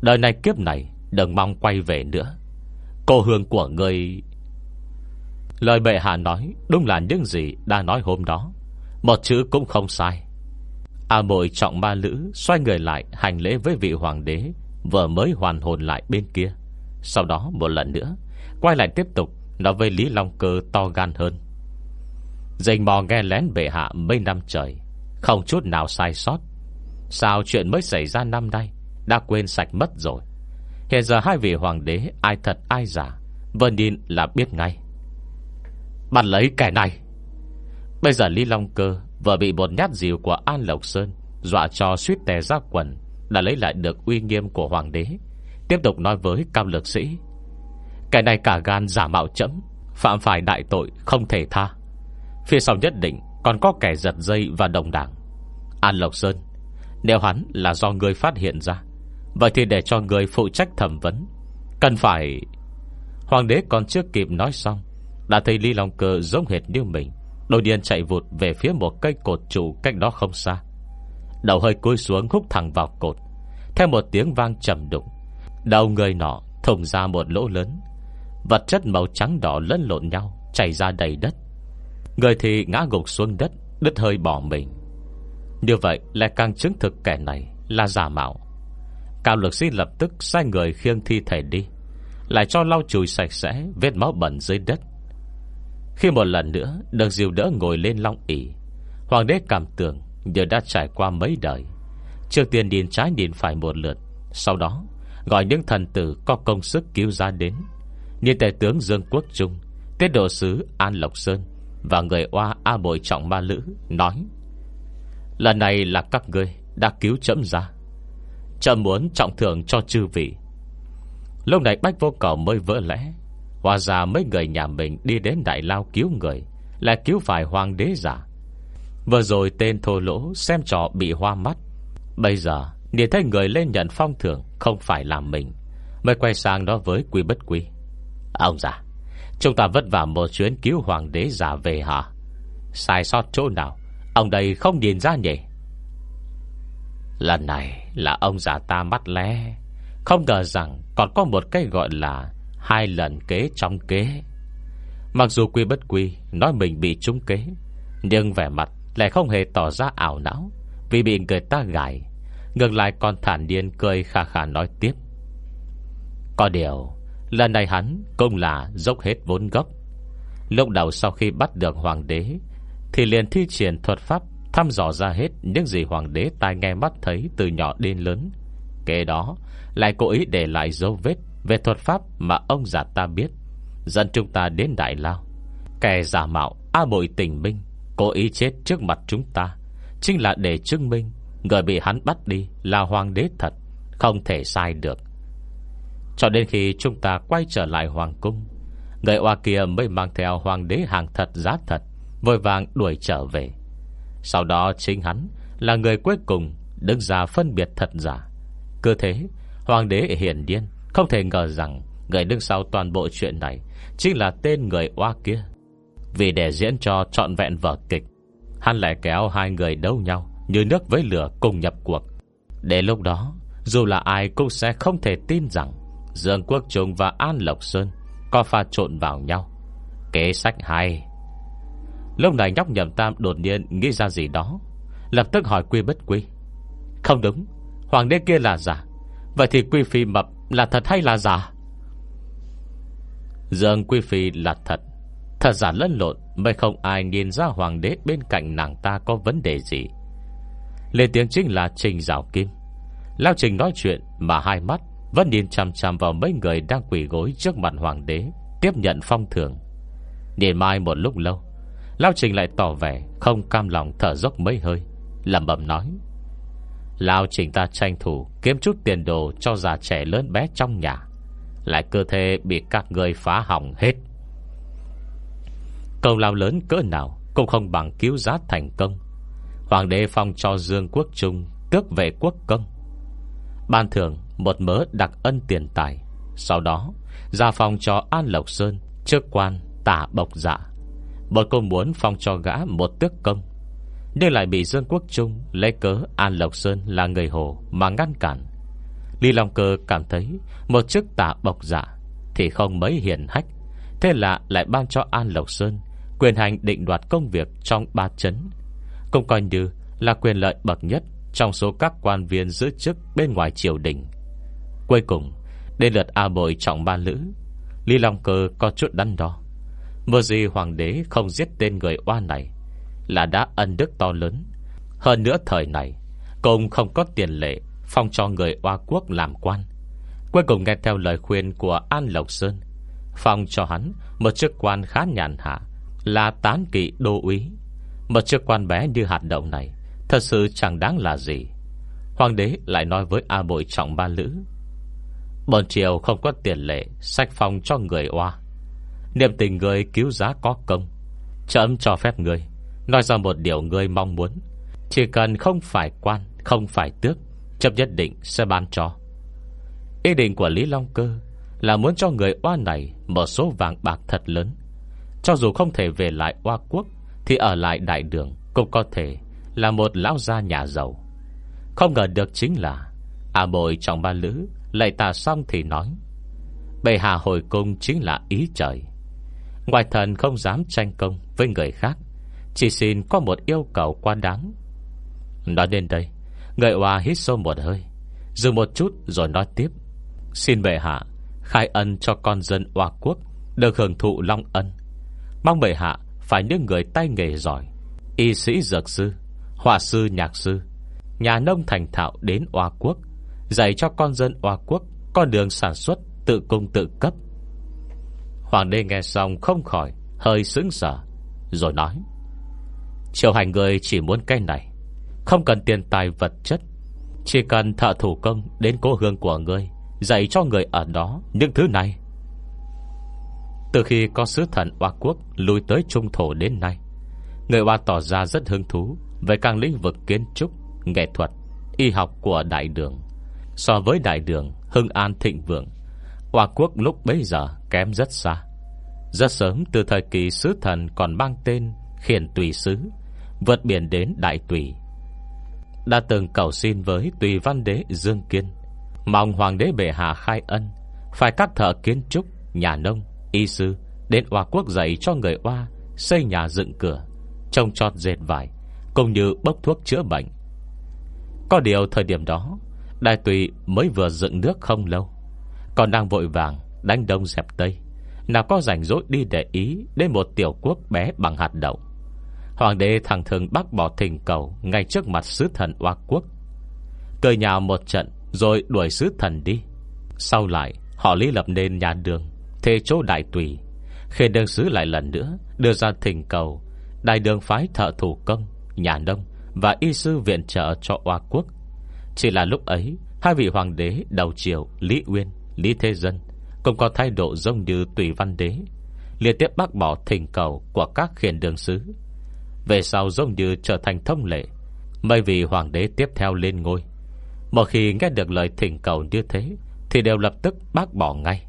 Đời này kiếp này, đừng mong quay về nữa. Cô hương của người Lời bệ hạ nói Đúng là những gì đã nói hôm đó. Một chữ cũng không sai. A bội trọng ma lữ Xoay người lại hành lễ với vị hoàng đế, Vừa mới hoàn hồn lại bên kia. Sau đó một lần nữa, Quay lại tiếp tục Nói với Lý Long Cơ to gan hơn. Dành mò nghe lén bệ hạ mấy năm trời, Không chút nào sai sót. Sao chuyện mới xảy ra năm nay Đã quên sạch mất rồi? Hiện giờ hai vị hoàng đế Ai thật ai giả Vân nhìn là biết ngay. Bắt lấy kẻ này. Bây giờ Lý Long Cơ Vừa bị một nhát dìu của An Lộc Sơn Dọa cho suýt tè ra quần, Đã lấy lại được uy nghiêm của hoàng đế. Tiếp tục nói với cao lực sĩ, Kẻ này cả gan giả mạo chấm Phạm phải đại tội không thể tha. Phía sau nhất định Còn có kẻ giật dây và đồng đảng. An Lộc Sơn, Nếu hắn là do người phát hiện ra, Vậy thì để cho người phụ trách thẩm vấn. Cần phải Hoàng đế còn chưa kịp nói xong đã thấy Lý Long Cơ giống hệt như mình. Đồ điên chạy vụt về phía một cây cột trụ Cách đó không xa. Đầu hơi cúi xuống hút thẳng vào cột. Theo một tiếng vang trầm đụng Đầu người nọ thùng ra một lỗ lớn. Vật chất màu trắng đỏ lẫn lộn nhau, Chảy ra đầy đất. Người thì ngã gục xuống đất, Đứt hơi bỏ mình. Như vậy lại càng chứng thực kẻ này Là giả mạo. Cao lực sĩ lập tức sai người khiêng thi thể đi, Lại cho lau chùi sạch sẽ Vết máu bẩn dưới đất. Khi một lần nữa Được dìu đỡ ngồi lên long ỷ. Hoàng đế cảm tưởng Giờ đã trải qua mấy đời. Trước tiên nhìn trái nhìn phải một lượt, Sau đó gọi những thần tử Có công sức cứu ra đến. Như tể tướng Dương Quốc Trung, Tiết độ sứ An Lộc Sơn Và người oa A Bội Trọng Ma Lữ Nói, Lần này là các ngươi đã cứu chấm ra Chấm muốn trọng thưởng cho chư vị. Lúc này Bách Vô Cầu mới vỡ lẽ Hóa ra mấy người nhà mình đi đến Đại Lao cứu người, Lại cứu phải hoàng đế giả. Vừa rồi tên thô lỗ Xem trò bị hoa mắt. Bây giờ, nhìn thấy người lên nhận phong thưởng Không phải là mình, Mới quay sang đó với quý bất quý Ông già, Chúng ta vất vả một chuyến cứu hoàng đế giả về hả? Sai sót chỗ nào? Ông đây không nhìn ra nhỉ? Lần này là ông già ta mắt lé. Không ngờ rằng Còn có một cái gọi là Hai lần kế trong kế. Mặc dù quy bất quy, Nói mình bị trúng kế, Nhưng vẻ mặt lại không hề tỏ ra ảo não, Vì bị người ta gài. Ngược lại còn thản nhiên cười khà khà nói tiếp. Có điều, Lần này hắn cũng là dốc hết vốn gốc. Lúc đầu sau khi bắt được hoàng đế, Thì liền thi triển thuật pháp Thăm dò ra hết những gì hoàng đế tai nghe mắt thấy từ nhỏ đến lớn. Kế đó, Lại cố ý để lại dấu vết về thuật pháp mà ông già ta biết, Dẫn chúng ta đến Đại Lao. Kẻ giả mạo A bội tình minh, Cố ý chết trước mặt chúng ta, Chính là để chứng minh Người bị hắn bắt đi là hoàng đế thật, Không thể sai được. Cho đến khi chúng ta quay trở lại hoàng cung, Người oa kia mới mang theo hoàng đế hàng thật giá thật, Vội vàng đuổi trở về. Sau đó chính hắn Là người cuối cùng Đứng ra phân biệt thật giả. Cơ thế, Hoàng đế hiển điên không thể ngờ rằng Người đứng sau toàn bộ chuyện này Chính là tên người oa kia. Vì để diễn cho trọn vẹn vở kịch, Hắn lại kéo hai người đấu nhau Như nước với lửa cùng nhập cuộc. Để lúc đó, Dù là ai cũng sẽ không thể tin rằng Dương Quốc Trung và An Lộc Sơn Có pha trộn vào nhau. Kế sách hay. Lúc này nhóc nhầm tam đột nhiên nghĩ ra gì đó, Lập tức hỏi quy bất quy. Không đúng, Hoàng đế kia là giả, Vậy thì quy phi mập là thật hay là giả? Dương quy phi là thật. Thật giả lẫn lộn, Mới không ai nhìn ra hoàng đế bên cạnh nàng ta có vấn đề gì. Lên tiếng chính là Trình Giảo Kim. Lao Trình nói chuyện Mà hai mắt vẫn nhìn chằm chằm vào mấy người Đang quỷ gối trước mặt hoàng đế, Tiếp nhận phong thưởng. Nhìn mai một lúc lâu, Lao Trình lại tỏ vẻ Không cam lòng thở dốc mấy hơi Lầm bầm nói Lao Trình ta tranh thủ Kiếm chút tiền đồ cho già trẻ lớn bé trong nhà. Lại cơ thể bị các người phá hỏng hết. Công lao lớn cỡ nào Cũng không bằng cứu giá thành công. Hoàng đế phong cho Dương Quốc Trung Tước về quốc công. Ban thưởng một mớ đặc ân tiền tài. Sau đó Ra phong cho An Lộc Sơn Trước quan tả bộc dạ. Một cô muốn phong cho gã một tước công. Nhưng lại bị Dương Quốc Trung Lấy cớ An Lộc Sơn là người hồ Mà ngăn cản. Lý Long Cơ cảm thấy Một chức tả bộc dạ Thì không mấy hiền hách, Thế là lại ban cho An Lộc Sơn Quyền hành định đoạt công việc trong ba chấn, Cũng coi như là quyền lợi bậc nhất Trong số các quan viên giữ chức Bên ngoài triều đình. Cuối cùng, Đến lượt A Bội trọng ba lữ, Lý Long Cơ có chút đắn đo. Mơ gì hoàng đế không giết tên người oan này là đã ân đức to lớn. Hơn nữa thời này Công không có tiền lệ Phong cho người oa quốc làm quan. Cuối cùng nghe theo lời khuyên của An Lộc Sơn, Phong cho hắn Một chức quan khá nhàn hạ, Là tán kỵ đô úy. Một chức quan bé như hạt đậu này, Thật sự chẳng đáng là gì. Hoàng đế lại nói với A Bội trọng ba lữ, Bọn triều không có tiền lệ Sách phong cho người oa. Niệm tình người cứu giá có công, Chấm cho phép người Nói ra một điều người mong muốn. Chỉ cần không phải quan, Không phải tước, Chấp nhất định sẽ ban cho. Ý định của Lý Long Cơ Là muốn cho người oa này Một số vàng bạc thật lớn. Cho dù không thể về lại oa quốc, Thì ở lại đại đường Cũng có thể là một lão gia nhà giàu. Không ngờ được chính là À bội trong ba lữ Lạy tà xong thì nói, Bệ hạ hồi cung chính là ý trời. Ngoài thần không dám tranh công Với người khác. Chỉ xin có một yêu cầu quá đáng. Nói đến đây Người hòa hít sâu một hơi, Dừng một chút rồi nói tiếp. Xin bệ hạ, khai ân cho con dân Hoa quốc Được hưởng thụ long ân. Mong bệ hạ phải những người tay nghề giỏi, Y sĩ dược sư, Họa sư nhạc sư, Nhà nông thành thạo đến Hoa quốc, Dạy cho con dân Hoa quốc Con đường sản xuất tự cung tự cấp. Hoàng đế nghe xong không khỏi Hơi sững sở Rồi nói Triều hành người chỉ muốn cái này. Không cần tiền tài vật chất, Chỉ cần thợ thủ công Đến cố hương của người Dạy cho người ở đó những thứ này. Từ khi có sứ thần Hoa Quốc Lùi tới Trung Thổ đến nay, Người Hoa tỏ ra rất hứng thú Về các lĩnh vực kiến trúc, Nghệ thuật, Y học của đại đường. So với đại đường Hưng An thịnh vượng Hoa quốc lúc bấy giờ kém rất xa. Rất sớm từ thời kỳ sứ thần Còn mang tên khiển tùy sứ Vượt biển đến đại tùy. Đã từng cầu xin với Tùy văn đế Dương Kiên Mong hoàng đế bệ hạ khai ân Phải cắt thợ kiến trúc Nhà nông, y sư Đến Hoa quốc dạy cho người Hoa Xây nhà dựng cửa Trông trọt dệt vải Cũng như bốc thuốc chữa bệnh. Có điều thời điểm đó Đại tùy mới vừa dựng nước không lâu Còn đang vội vàng Đánh đông dẹp tây Nào có rảnh rỗi đi để ý Đến một tiểu quốc bé bằng hạt đậu. Hoàng đế thẳng thường bác bỏ thỉnh cầu Ngay trước mặt sứ thần Oa Quốc. Cười nhào một trận Rồi đuổi sứ thần đi. Sau lại họ lý lập nên nhà đường Thê chỗ đại tùy. Khi đương sứ lại lần nữa Đưa ra thỉnh cầu Đại đường phái thợ thủ công Nhà nông Và y sư viện trợ cho Oa Quốc. Chỉ là lúc ấy Hai vị hoàng đế đầu triều Lý Uyên, Lý Thế Dân Cũng có thái độ giống như tùy văn đế Liên tiếp bác bỏ thỉnh cầu Của các khiển đường sứ. Về sau giống như trở thành thông lệ. Mấy vị hoàng đế tiếp theo lên ngôi. Một khi nghe được lời thỉnh cầu như thế Thì đều lập tức bác bỏ ngay.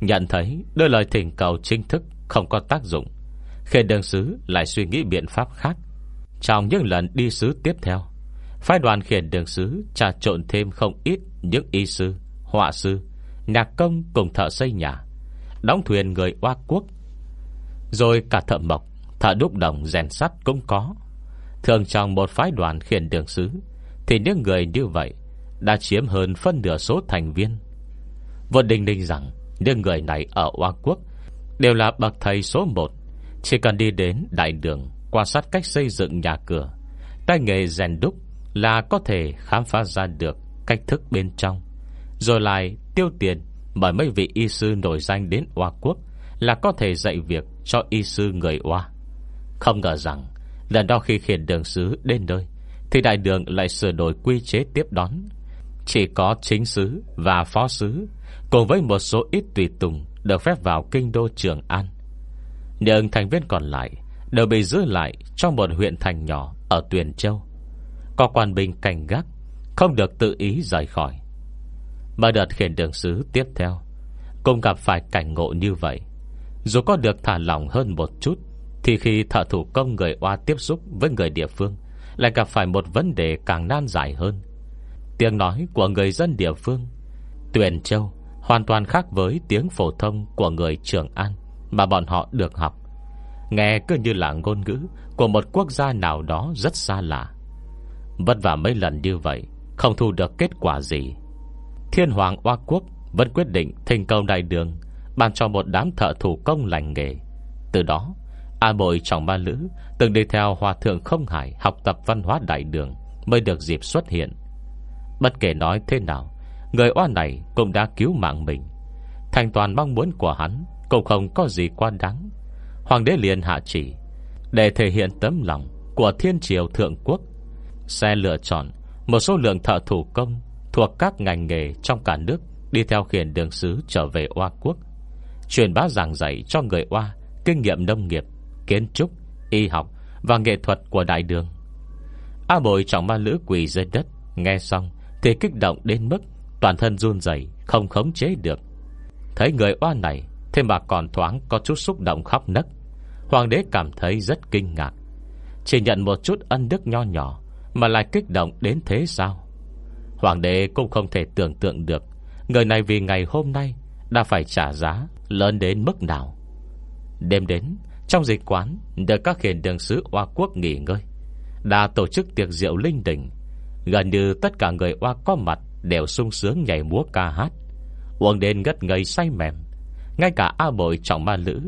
Nhận thấy đôi lời thỉnh cầu chính thức Không có tác dụng Khiển đường sứ lại suy nghĩ biện pháp khác. Trong những lần đi sứ tiếp theo Phái đoàn khiển đường sứ trà trộn thêm không ít những y sư, họa sư, nhạc công cùng thợ xây nhà, đóng thuyền người oa Quốc. Rồi cả thợ mộc, thợ đúc đồng rèn sắt cũng có. Thường trong một phái đoàn khiển đường sứ, thì những người như vậy đã chiếm hơn phân nửa số thành viên. Vô đình đình rằng những người này ở Hoa Quốc đều là bậc thầy số 1, chỉ cần đi đến đại đường quan sát cách xây dựng nhà cửa, tay nghề rèn đúc là có thể khám phá ra được cách thức bên trong Rồi lại tiêu tiền Bởi mấy vị y sư nổi danh đến Hoa Quốc Là có thể dạy việc cho y sư người Hoa không ngờ rằng Lần đó khi khiển đường sứ đến nơi, Thì đại đường lại sửa đổi quy chế tiếp đón. Chỉ có chính sứ và phó sứ, Cùng với một số ít tùy tùng, Được phép vào kinh đô Trường An. Nhưng thành viên còn lại Đều bị giữ lại trong một huyện thành nhỏ Ở Tuyền Châu. Có quan binh cảnh gác, Không được tự ý rời khỏi. Mà đợt khiển đường sứ tiếp theo, Cũng gặp phải cảnh ngộ như vậy. Dù có được thả lỏng hơn một chút thì khi thợ thủ công người Oa tiếp xúc Với người địa phương, Lại gặp phải một vấn đề càng nan giải hơn. Tiếng nói của người dân địa phương, Tuyền Châu, Hoàn toàn khác với tiếng phổ thông Của người Trường An Mà bọn họ được học. Nghe cứ như là ngôn ngữ Của một quốc gia nào đó rất xa lạ. Vất vả mấy lần như vậy, Không thu được kết quả gì. Thiên Hoàng Hoa Quốc Vẫn quyết định thành công đại đường, Ban cho một đám thợ thủ công lành nghề. Từ đó A Bội trọng ba lữ, Từng đi theo Hòa Thượng Không Hải Học tập văn hóa đại đường Mới được dịp xuất hiện. Bất kể nói thế nào, Người oan này cũng đã cứu mạng mình. Thành toàn mong muốn của hắn Cũng không có gì quan đáng. Hoàng đế liền hạ chỉ, Để thể hiện tấm lòng Của thiên triều thượng quốc. Sẽ lựa chọn một số lượng thợ thủ công Thuộc các ngành nghề trong cả nước Đi theo khiển đường sứ trở về Oa quốc, Truyền bá giảng dạy cho người Oa Kinh nghiệm nông nghiệp. Kiến trúc, y học Và nghệ thuật của đại đường. A bội trọng ma lữ quỳ dưới đất Nghe xong thì kích động đến mức Toàn thân run dày Không khống chế được. Thấy người oa này Thế mà còn thoáng có chút xúc động khóc nấc. Hoàng đế cảm thấy rất kinh ngạc. Chỉ nhận một chút ân đức nho nhỏ Mà lại kích động đến thế sao? Hoàng đế cũng không thể tưởng tượng được Người này vì ngày hôm nay Đã phải trả giá lớn đến mức nào. Đêm đến trong dịch quán, Được các khiển đường sứ Hoa Quốc nghỉ ngơi, Đã tổ chức tiệc rượu linh đình. Gần như tất cả người Hoa có mặt Đều sung sướng nhảy múa ca hát, Uống đến ngất ngây say mềm. Ngay cả A Bội trọng ma lữ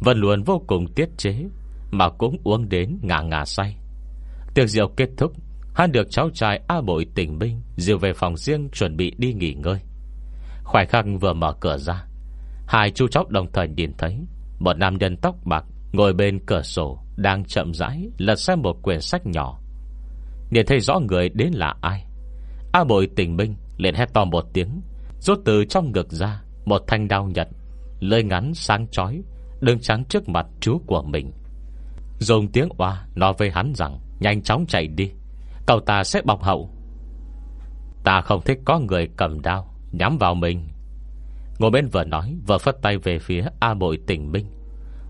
Vẫn luôn vô cùng tiết chế Mà cũng uống đến ngả ngả say. Tiệc rượu kết thúc, Hắn được cháu trai A Bội tỉnh binh Dìu về phòng riêng chuẩn bị đi nghỉ ngơi. Khoảnh khắc vừa mở cửa ra, Hai chú cháu đồng thời nhìn thấy Một nam nhân tóc bạc Ngồi bên cửa sổ, Đang chậm rãi lật xem một quyển sách nhỏ. Nhìn thấy rõ người đến là ai? A bội tỉnh minh liền hét to một tiếng, Rút từ trong ngực ra Một thanh đao nhật, Lơi ngắn sáng chói, Đứng chắn trước mặt chú của mình. Dùng tiếng oa nói với hắn rằng, Nhanh chóng chạy đi, Cậu ta sẽ bọc hậu. Ta không thích có người cầm đao Nhắm vào mình. Ngồi bên vừa nói, Vừa phất tay về phía A bội tỉnh minh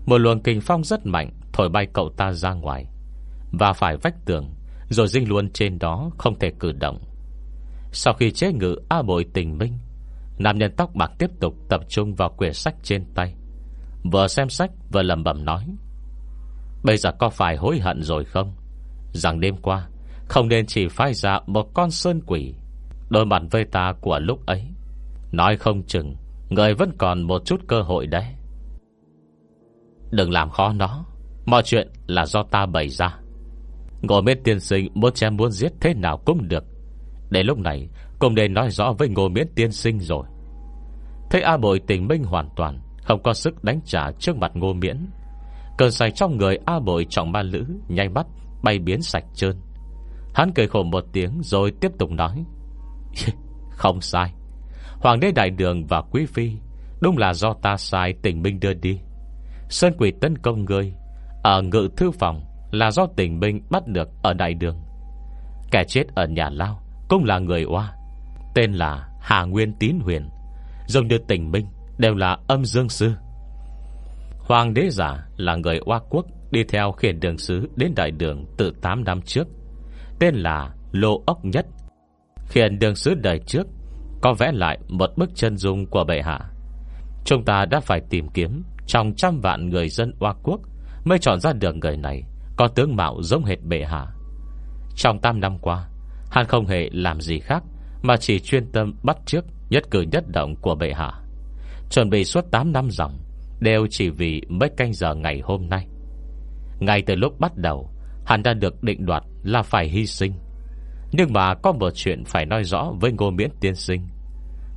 một luồng kinh phong rất mạnh Thổi bay cậu ta ra ngoài. Và phải vách tường, Rồi dinh luôn trên đó không thể cử động. Sau khi chế ngự A bội tình minh, Nam nhân tóc bạc tiếp tục tập trung vào quyển sách trên tay. Vừa xem sách, vừa lầm bẩm nói, Bây giờ có phải hối hận rồi không? Rằng đêm qua, Không nên chỉ phai ra một con sơn quỷ Đôi mặt với ta của lúc ấy. Nói không chừng, Người vẫn còn một chút cơ hội đấy. Đừng làm khó nó. Mọi chuyện là do ta bày ra. Ngồi miễn tiên sinh muốn chém muốn giết thế nào cũng được. Đến lúc này Cũng nên nói rõ với ngô miễn tiên sinh rồi. Thấy A Bội tình minh hoàn toàn, Không có sức đánh trả trước mặt ngô miễn. Cơn say trong người A Bội trọng ma lữ Nhanh mắt, bay biến sạch trơn. Hắn cười khổ một tiếng Rồi tiếp tục nói. Không sai. Hoàng đế đại đường và quý phi, Đúng là do ta sai tình minh đưa đi. Sơn quỷ tấn công người Ở ngự thư phòng Là do tình binh bắt được ở đại đường. Kẻ chết ở nhà lao Cũng là người oa, Tên là Hà Nguyên Tín Huyền Giống như tình binh Đều là âm dương sư. Hoàng đế giả là người oa quốc Đi theo khiển đường sứ đến đại đường Từ 8 năm trước, Tên là Lô Ốc Nhất. Khiển đường sứ đời trước Có vẽ lại một bức chân dung của bệ hạ. Chúng ta đã phải tìm kiếm trong trăm vạn người dân Hoa quốc, Mới chọn ra được người này, Có tướng mạo giống hệt bệ hạ. Trong 8 năm qua, Hắn không hề làm gì khác Mà chỉ chuyên tâm bắt trước Nhất cử nhất động của bệ hạ. Chuẩn bị suốt 8 năm dòng Đều chỉ vì mấy canh giờ ngày hôm nay. Ngay từ lúc bắt đầu, Hắn đã được định đoạt là phải hy sinh. Nhưng mà có một chuyện phải nói rõ với Ngô Miễn tiên sinh.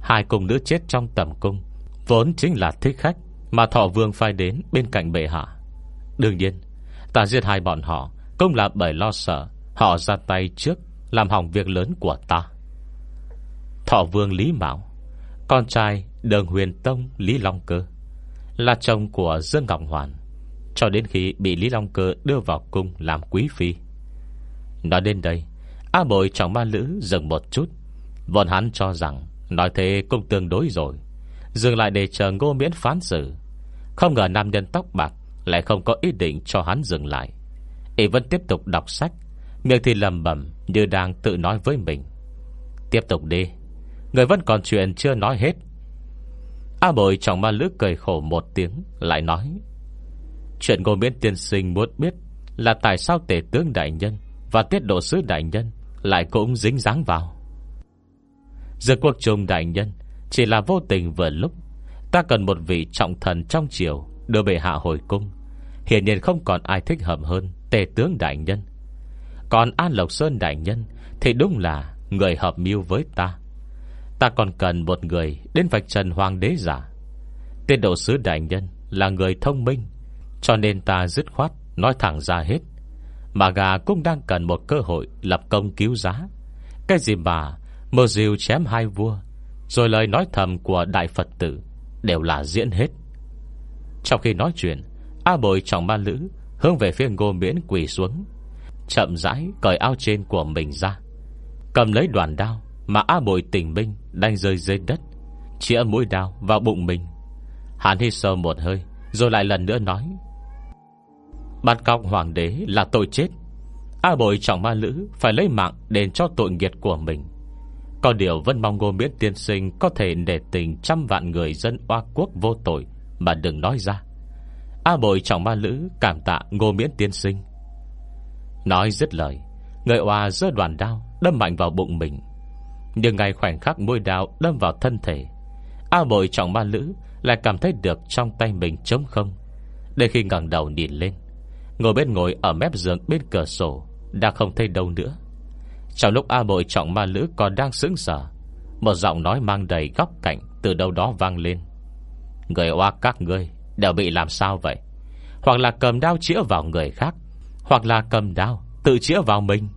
Hai cung nữ chết trong tầm cung Vốn chính là thích khách. Mà thọ vương phải đến bên cạnh bệ hạ. Đương nhiên, Ta giết hai bọn họ Công là bởi lo sợ Họ ra tay trước Làm hỏng việc lớn của ta. Thọ vương Lý Mạo Con trai đường huyền tông Lý Long Cơ, Là chồng của Dương Ngọc Hoàn, Cho đến khi bị Lý Long Cơ đưa vào cung Làm quý phi. Nói đến đây, A bội trọng ma lữ dừng một chút. Bọn hắn cho rằng Nói thế cũng tương đối rồi, Dừng lại để chờ ngô miễn phán xử. Không ngờ nam nhân tóc bạc Lại không có ý định cho hắn dừng lại. Y vẫn tiếp tục đọc sách, Miệng thì lầm bẩm Như đang tự nói với mình. Tiếp tục đi, Người vẫn còn chuyện chưa nói hết. A bội chồng ma lữ cười khổ một tiếng, Lại nói, Chuyện ngô miễn tiên sinh muốn biết Là tại sao tể tướng đại nhân Và tiết độ sứ đại nhân Lại cũng dính dáng vào. Giữa cuộc trùng đại nhân Chỉ là vô tình vừa lúc Ta cần một vị trọng thần trong triều, Đưa bệ hạ hồi cung. Hiện nhiên không còn ai thích hợp hơn Tề tướng đại nhân. Còn An Lộc Sơn đại nhân Thì đúng là người hợp mưu với ta. Ta còn cần một người Đến vạch trần hoàng đế giả. Tiên độ sứ đại nhân là người thông minh, Cho nên ta dứt khoát Nói thẳng ra hết. Mà gà cũng đang cần một cơ hội Lập công cứu giá. Cái gì mà Mơ diều chém hai vua, Rồi lời nói thầm của Đại Phật tử. Đều là diễn hết. Trong khi nói chuyện, A bội trọng ma lữ Hướng về phía ngô miễn quỳ xuống, Chậm rãi cởi áo trên của mình ra, Cầm lấy đoàn đao Mà A bội tỉnh binh Đang rơi dưới đất, Chĩa mũi đao vào bụng mình. Hắn hít sâu một hơi, Rồi lại lần nữa nói Bắt cóc hoàng đế là tội chết. A bội trọng ma lữ Phải lấy mạng đền cho tội nghiệt của mình. Có điều vẫn mong ngô miễn tiên sinh Có thể nể tình trăm vạn người dân oa quốc vô tội, Mà đừng nói ra. A bội trọng ma lữ cảm tạ ngô miễn tiên sinh. Nói dứt lời, Người oa rơi đoàn đao Đâm mạnh vào bụng mình. Nhưng ngay khoảnh khắc môi đao đâm vào thân thể, A bội trọng ma lữ Lại cảm thấy được trong tay mình trống không. Để khi ngẩng đầu nhìn lên Ngồi bên ngồi ở mép giường bên cửa sổ, Đã không thấy đâu nữa. Trong lúc A bội trọng ma lữ còn đang sững sờ, Một giọng nói mang đầy góc cạnh Từ đâu đó vang lên. Người oa các ngươi Đều bị làm sao vậy? Hoặc là cầm đao chĩa vào người khác, Hoặc là cầm đao tự chĩa vào mình.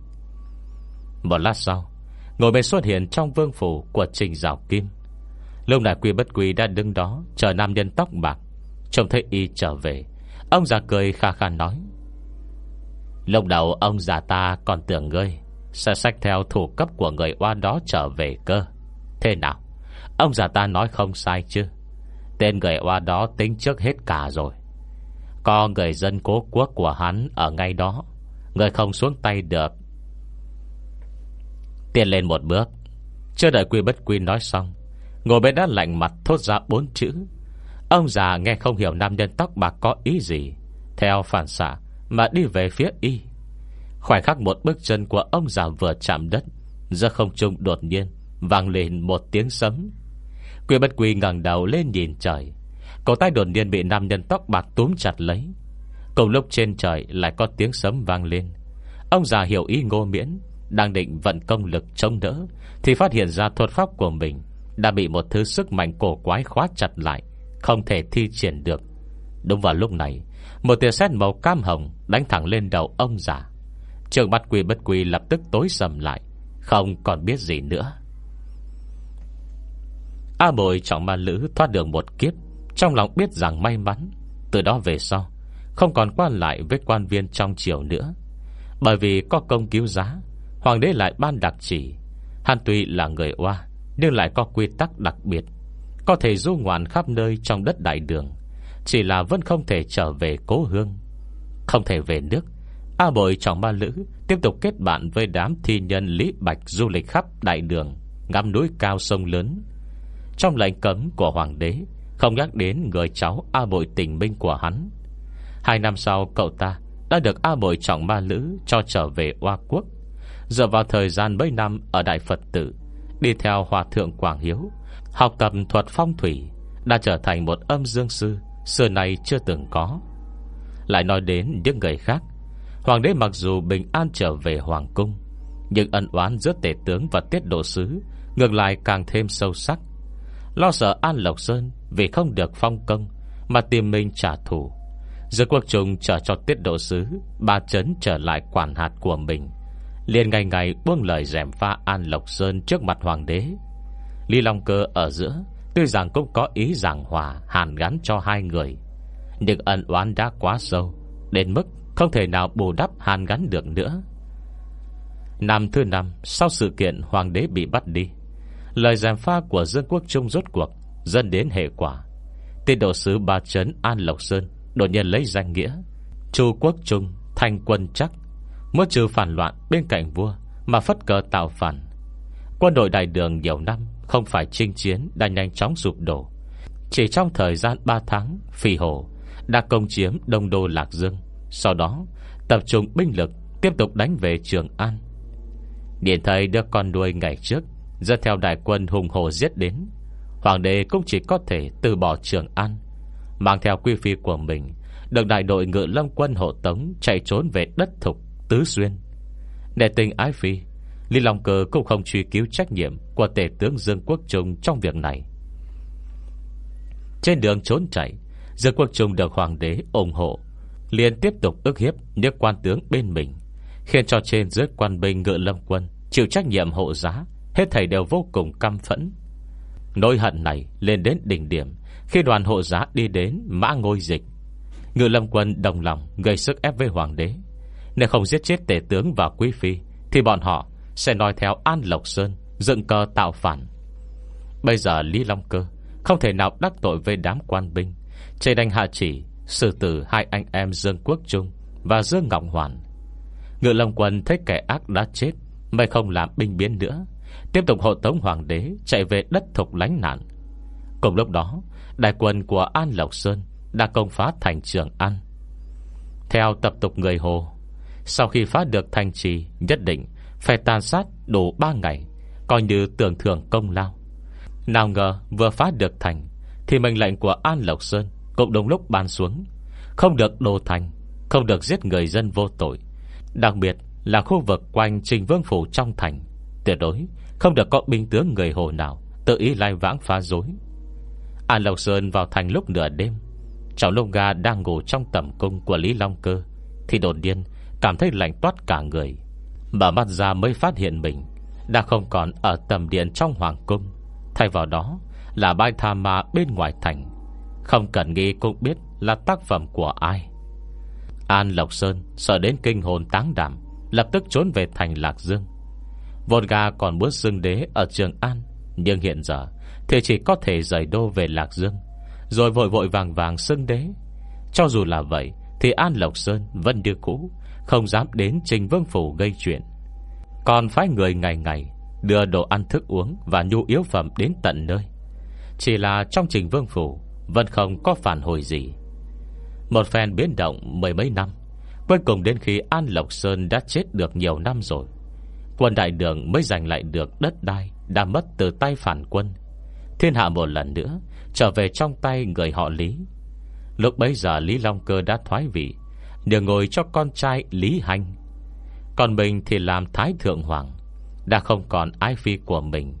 Một lát sau, Ngồi bên xuất hiện trong vương phủ Của Trình rào Kim. Lúc này quy bất quy đã đứng đó, Chờ nam nhân tóc bạc. Trông thấy y trở về, Ông già cười kha kha nói, Lúc đầu ông già ta còn tưởng ngươi sẽ sách theo thủ cấp của người oa đó trở về cơ. Thế nào? Ông già ta nói không sai chứ? Tên người oa đó tính trước hết cả rồi. Có người dân cố quốc của hắn Ở ngay đó. Người không xuống tay được. Tiến lên một bước. Chưa đợi quy bất quy nói xong Ngồi bên đã lạnh mặt thốt ra bốn chữ. Ông già nghe không hiểu nam nhân tóc bạc có ý gì. Theo phản xạ Mà đi về phía y. Khoảnh khắc một bước chân của ông già vừa chạm đất, Giữa không trung đột nhiên Vang lên một tiếng sấm. Quy bất quy ngẩng đầu lên nhìn trời, Cổ tay đột nhiên bị nam nhân tóc bạc túm chặt lấy. Cùng lúc trên trời lại có tiếng sấm vang lên. Ông già hiểu ý ngô miễn, Đang định vận công lực chống đỡ, Thì phát hiện ra thuật pháp của mình Đã bị một thứ sức mạnh cổ quái khóa chặt lại, Không thể thi triển được. Đúng vào lúc này, Một tia sét màu cam hồng Đánh thẳng lên đầu ông già. Trường bắt quy bất quy lập tức tối sầm lại, Không còn biết gì nữa. A bồi trọng ma lữ thoát được một kiếp, Trong lòng biết rằng may mắn, Từ đó về sau, Không còn quan lại với quan viên trong triều nữa. Bởi vì có công cứu giá, Hoàng đế lại ban đặc chỉ. Hàn tuy là người oa, Nhưng lại có quy tắc đặc biệt, Có thể du ngoạn khắp nơi trong đất đại đường, Chỉ là vẫn không thể trở về cố hương, Không thể về nước. A bội trọng ma lữ, Tiếp tục kết bạn với đám thi nhân Lý Bạch Du lịch khắp đại đường, Ngắm núi cao sông lớn. Trong lệnh cấm của hoàng đế, Không nhắc đến người cháu A bội tình minh của hắn. Hai năm sau, cậu ta Đã được A bội trọng ma lữ Cho trở về Hoa Quốc. Dựa vào thời gian mấy năm ở Đại Phật tử Đi theo Hòa Thượng Quảng Hiếu, Học tập thuật phong thủy, Đã trở thành một âm dương sư, Xưa nay chưa từng có. Lại nói đến những người khác Hoàng đế mặc dù bình an trở về Hoàng cung, Nhưng ân oán giữa tể tướng và tiết độ sứ Ngược lại càng thêm sâu sắc. Lo sợ An Lộc Sơn Vì không được phong công Mà tìm mình trả thù Giữa quốc trùng chờ cho tiết độ sứ Ba chấn trở lại quản hạt của mình, liền ngày ngày buông lời dèm pha An Lộc Sơn trước mặt hoàng đế. Lý Long Cơ ở giữa, Tuy rằng cũng có ý giảng hòa, Hàn gắn cho hai người, Nhưng ân oán đã quá sâu Đến mức không thể nào bù đắp hàn gắn được nữa. Năm thứ năm, Sau sự kiện hoàng đế bị bắt đi, Lời giảng pha của dân Quốc Trung rốt cuộc Dân đến hệ quả. Tiên độ sứ Ba Trấn An Lộc Sơn Đột nhiên lấy danh nghĩa Chu Quốc Trung Thanh Quân Chắc Muốn trừ phản loạn bên cạnh vua Mà phất cờ tạo phản. Quân đội đại đường nhiều năm Không phải chinh chiến đã nhanh chóng sụp đổ. Chỉ trong thời gian 3 tháng Phi hồ đã công chiếm Đông Đô Lạc Dương. Sau đó, tập trung binh lực, Tiếp tục đánh về Trường An. Điện thầy đưa con đuôi ngày trước, Dẫn theo đại quân hùng hồ giết đến. Hoàng đế cũng chỉ có thể từ bỏ Trường An, Mang theo quy phi của mình, Được đại đội ngự lâm quân hộ tống Chạy trốn về đất thục, Tứ Xuyên. Để tình ái phi, Lý Long Cơ cũng không truy cứu trách nhiệm Của tể tướng Dương Quốc Trung trong việc này. Trên đường trốn chạy, Dương Quốc Trung được hoàng đế ủng hộ liền tiếp tục ức hiếp những quan tướng bên mình, Khiến cho trên dưới quan binh ngự lâm quân Chịu trách nhiệm hộ giá. Hết thầy đều vô cùng căm phẫn. Nỗi hận này lên đến đỉnh điểm, Khi đoàn hộ giá đi đến mã ngôi dịch, Ngự lâm quân đồng lòng Gây sức ép với hoàng đế. Nếu không giết chết tể tướng và quý phi, Thì bọn họ sẽ nói theo An Lộc Sơn, Dựng cờ tạo phản. Bây giờ Lý Long Cơ Không thể nào đắc tội với đám quan binh Chê đành hạ chỉ Sư tử hai anh em Dương Quốc Trung Và Dương Ngọc Hoàn. Ngự Long Quân thấy kẻ ác đã chết, Mày không làm binh biến nữa. Tiếp tục hộ tống hoàng đế, Chạy về đất thục lánh nạn. Cùng lúc đó, Đại quân của An Lộc Sơn Đã công phá thành trường An. Theo tập tục người Hồ, Sau khi phá được thành trì, Nhất định phải tàn sát đủ 3 ngày, Coi như tưởng thưởng công lao. Nào ngờ vừa phá được thành, Thì mệnh lệnh của An Lộc Sơn cũng đồng lúc ban xuống. Không được đồ thành, Không được giết người dân vô tội. Đặc biệt là khu vực quanh Trình Vương Phủ trong thành. Tuyệt đối không được có binh tướng người hồ nào Tự ý lai vãng phá dối An Lộc Sơn vào thành lúc nửa đêm. Cháu lông gà đang ngủ trong tầm cung Của Lý Long Cơ, Thì đột nhiên cảm thấy lạnh toát cả người. Mở mắt ra mới phát hiện mình Đã không còn ở tầm điện trong hoàng cung. Thay vào đó Là bãi tha ma bên ngoài thành. Không cần nghĩ cũng biết là tác phẩm của ai. An Lộc Sơn Sợ đến kinh hồn táng đảm Lập tức trốn về thành Lạc Dương. Vốn gà còn muốn xưng đế ở Trường An, Nhưng hiện giờ Thì chỉ có thể rời đô về Lạc Dương, Rồi vội vội vàng vàng xưng đế. Cho dù là vậy Thì An Lộc Sơn vẫn như cũ, Không dám đến Trình Vương Phủ gây chuyện. Còn phải người ngày ngày Đưa đồ ăn thức uống Và nhu yếu phẩm đến tận nơi. Chỉ là trong Trình Vương Phủ vẫn không có phản hồi gì. Một phen biến động mười mấy năm, Cuối cùng đến khi An Lộc Sơn đã chết được nhiều năm rồi, Quân đại đường mới giành lại được đất đai Đã mất từ tay phản quân. Thiên hạ một lần nữa Trở về trong tay người họ Lý. Lúc bấy giờ Lý Long Cơ đã thoái vị Để ngồi cho con trai Lý Hành Còn mình thì làm Thái Thượng Hoàng, Đã không còn ái phi của mình.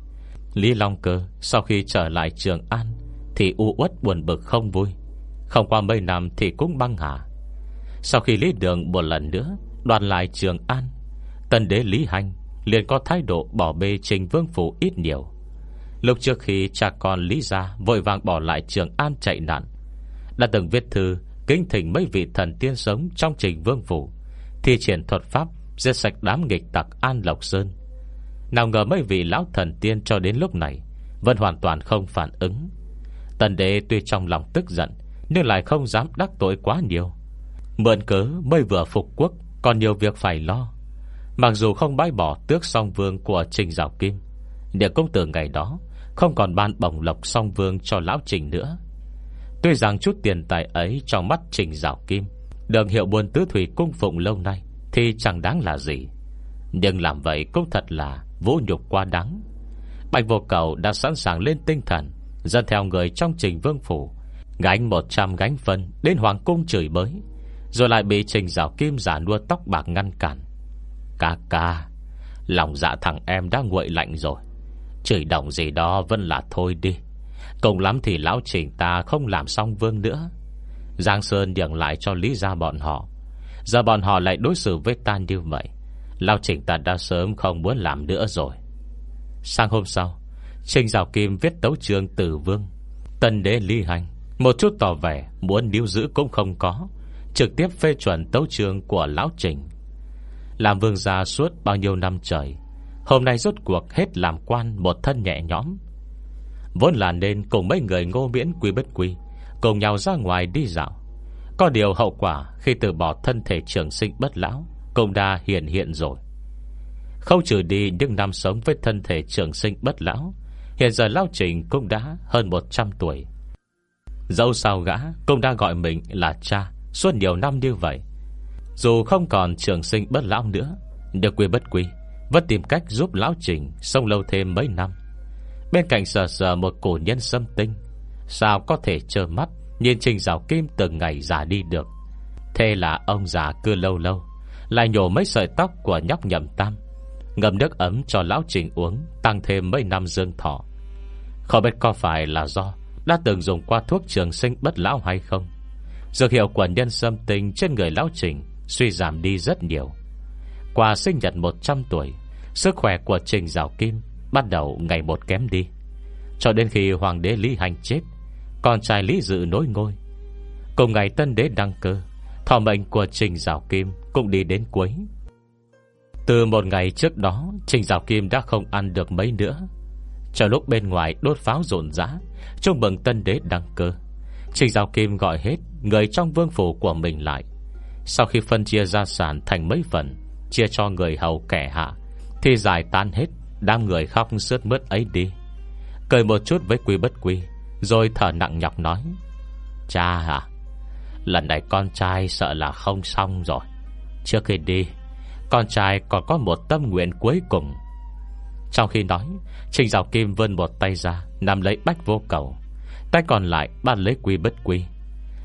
Lý Long Cơ Sau khi trở lại Trường An thì u uất buồn bực không vui. Không qua mấy năm thì cũng băng hà. Sau khi Lý Đường một lần nữa Đoàn lại Trường An, Tân đế Lý Hành liền có thái độ bỏ bê Trình Vương Phủ ít nhiều. Lúc trước khi cha con Lý Gia Vội vàng bỏ lại Trường An chạy nạn, Đã từng viết thư Kính thỉnh mấy vị thần tiên sống Trong Trình Vương Phủ, Thi triển thuật pháp Giết sạch đám nghịch tặc An Lộc Sơn. Nào ngờ mấy vị lão thần tiên cho đến lúc này Vẫn hoàn toàn không phản ứng. Tần đế tuy trong lòng tức giận, Nhưng lại không dám đắc tội quá nhiều. Mượn cớ mới vừa phục quốc, Còn nhiều việc phải lo. Mặc dù không bãi bỏ tước song vương của Trình Giảo Kim Nhưng công tử ngày đó Không còn ban bổng lộc song vương cho lão Trình nữa. Tuy rằng chút tiền tài ấy Trong mắt Trình Giảo Kim Đường hiệu buôn tứ thủy cung phụng lâu nay Thì chẳng đáng là gì. Nhưng làm vậy cũng thật là Vũ nhục quá đáng. Bạch vô cầu đã sẵn sàng lên tinh thần Dẫn theo người trong trình vương phủ, Gánh 100 gánh phân, Đến hoàng cung chửi bới, Rồi lại bị trình rào kim giả nua tóc bạc ngăn cản. Ca ca, Lòng dạ thằng em đã nguội lạnh rồi, Chửi đồng gì đó vẫn là thôi đi. Cùng lắm thì lão trình ta không làm xong vương nữa. Giang Sơn nhường lại cho lý ra bọn họ. Giờ bọn họ lại đối xử với ta như vậy, Lão trình ta đã sớm không muốn làm nữa rồi. Sang hôm sau Trình Giảo Kim viết tấu trường tử vương. Tân đế ly hành, Một chút tỏ vẻ muốn níu giữ cũng không có, Trực tiếp phê chuẩn tấu trường của Lão Trình làm vương gia suốt bao nhiêu năm trời, Hôm nay rốt cuộc hết làm quan Một thân nhẹ nhõm. Vốn là nên cùng mấy người ngô miễn quy bất quy, Cùng nhau ra ngoài đi dạo. Có điều hậu quả Khi từ bỏ thân thể trường sinh bất lão Cũng đã hiện hiện rồi. Không trừ đi những năm sống với thân thể trường sinh bất lão Hiện giờ Lao Trình cũng đã hơn 100 tuổi. Dẫu sao gã cũng đã gọi mình là cha Suốt nhiều năm như vậy. Dù không còn trường sinh bất lão nữa, Được quy bất quy, Vẫn tìm cách giúp Lão Trình Sống lâu thêm mấy năm. Bên cạnh sờ sờ một cổ nhân xâm tinh, Sao có thể trơ mắt Nhìn Trình Giảo Kim từng ngày già đi được? Thế là ông già cứ lâu lâu, Lại nhổ mấy sợi tóc của nhóc nhậm tam Ngâm nước ấm cho lão trình uống, Tăng thêm mấy năm dương thọ. Không biết có phải là do Đã từng dùng qua thuốc trường sinh bất lão hay không. Dược hiệu của nhân sâm tinh Trên người lão trình Suy giảm đi rất nhiều. Qua sinh nhật 100 tuổi, Sức khỏe của trình rào kim Bắt đầu ngày một kém đi. Cho đến khi hoàng đế Lý Hành chết, Con trai Lý Dự nối ngôi. Cùng ngày tân đế đăng cơ, Thọ mệnh của Trình Giảo Kim Cũng đi đến cuối. Từ một ngày trước đó, Trình Giảo Kim đã không ăn được mấy nữa. Trong lúc bên ngoài đốt pháo rộn rã trông mừng tân đế đăng cơ Trình Giao Kim gọi hết Người trong vương phủ của mình lại. Sau khi phân chia gia sản thành mấy phần, Chia cho người hầu kẻ hạ, Thì giải tan hết, Đám người khóc sướt mướt ấy đi. Cười một chút với quy bất quy, Rồi thở nặng nhọc nói, Cha hả Lần này con trai sợ là không xong rồi. Trước khi đi, Con trai còn có một tâm nguyện cuối cùng trong khi nói Trình Dạo Kim vươn một tay ra Nằm lấy bách vô cầu. Tay còn lại bắt lấy quy bất quy.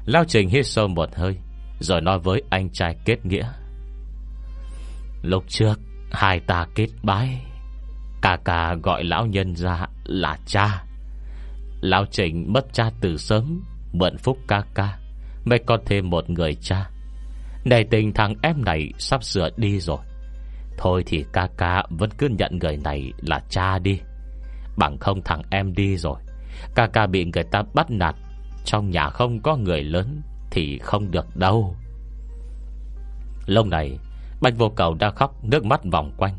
Lao Trình hít sâu một hơi, Rồi nói với anh trai kết nghĩa. Lúc trước, Hai ta kết bái. Cà cà gọi lão nhân ra là cha. Lão Trình mất cha từ sớm, Mượn phúc ca ca, Mới có thêm một người cha. Này tình thằng em này sắp sửa đi rồi. Thôi thì ca ca vẫn cứ nhận người này là cha đi. Bằng không thằng em đi rồi. Ca ca bị người ta bắt nạt. Trong nhà không có người lớn Thì không được đâu. Lâu này Bạch vô cầu đã khóc nước mắt vòng quanh.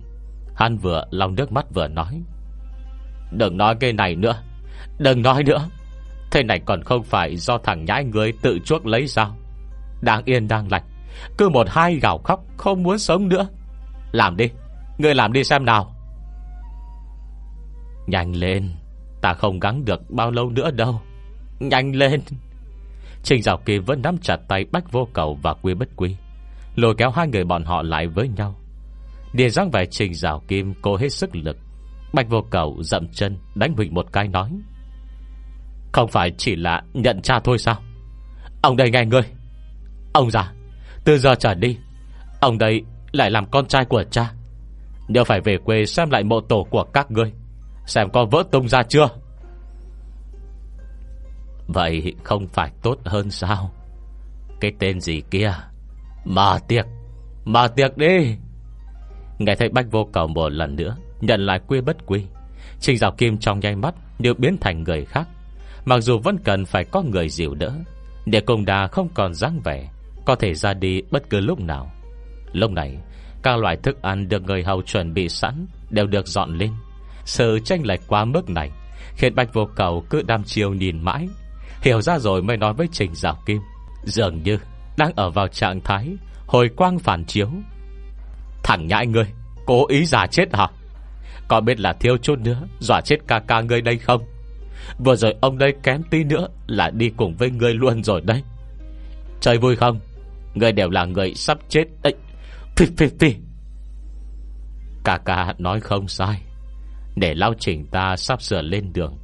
Hắn vừa lau nước mắt vừa nói. Đừng nói cái này nữa. Đừng nói nữa. Thế này còn không phải do thằng nhãi người tự chuốc lấy sao? Đang yên đang lành. Cứ một hai gào khóc Không muốn sống nữa. Làm đi, ngươi làm đi xem nào. Nhanh lên, Ta không gắng được bao lâu nữa đâu. Nhanh lên. Trình Giảo Kỳ vẫn nắm chặt tay Bách Vô Cầu và Quy Bất Quy, Lôi kéo hai người bọn họ lại với nhau. Điền dáng vẻ Trình Giảo Kim Cô hết sức lực. Bách Vô Cầu dậm chân đánh mình một cái nói, không phải chỉ là nhận cha thôi sao? Ông đây nghe ngươi. Ông già, Từ giờ trở đi, Ông đây lại làm con trai của cha. Nếu phải về quê xem lại mộ tổ của các ngươi, Xem có vỡ tung ra chưa? Vậy không phải tốt hơn sao? Cái tên gì kia? Mà tiệc Mà tiệc đi. Nghe thấy Bách vô cầu một lần nữa Nhận lại quy bất quy, Trình rào kim trong nhanh mắt Như biến thành người khác. Mặc dù vẫn cần phải có người dịu đỡ Để công đà không còn dáng vẻ, Có thể ra đi bất cứ lúc nào. Lúc này, Các loại thức ăn được người hầu chuẩn bị sẵn Đều được dọn lên. Sự tranh lệch quá mức này Khiến Bạch Vô Cầu cứ đam chiêu nhìn mãi. Hiểu ra rồi mới nói với Trình Giảo Kim, Dường như đang ở vào trạng thái Hồi quang phản chiếu. Thẳng nhãi ngươi, Cố ý giả chết hả? Có biết là thiếu chút nữa Dọa chết ca ca ngươi đây không? Vừa rồi ông đây kém tí nữa Là đi cùng với người luôn rồi đấy. Chơi vui không? Người đều là người sắp chết đấy Phi phi phi. Cà cà nói không sai. Để lao chỉnh ta sắp sửa lên đường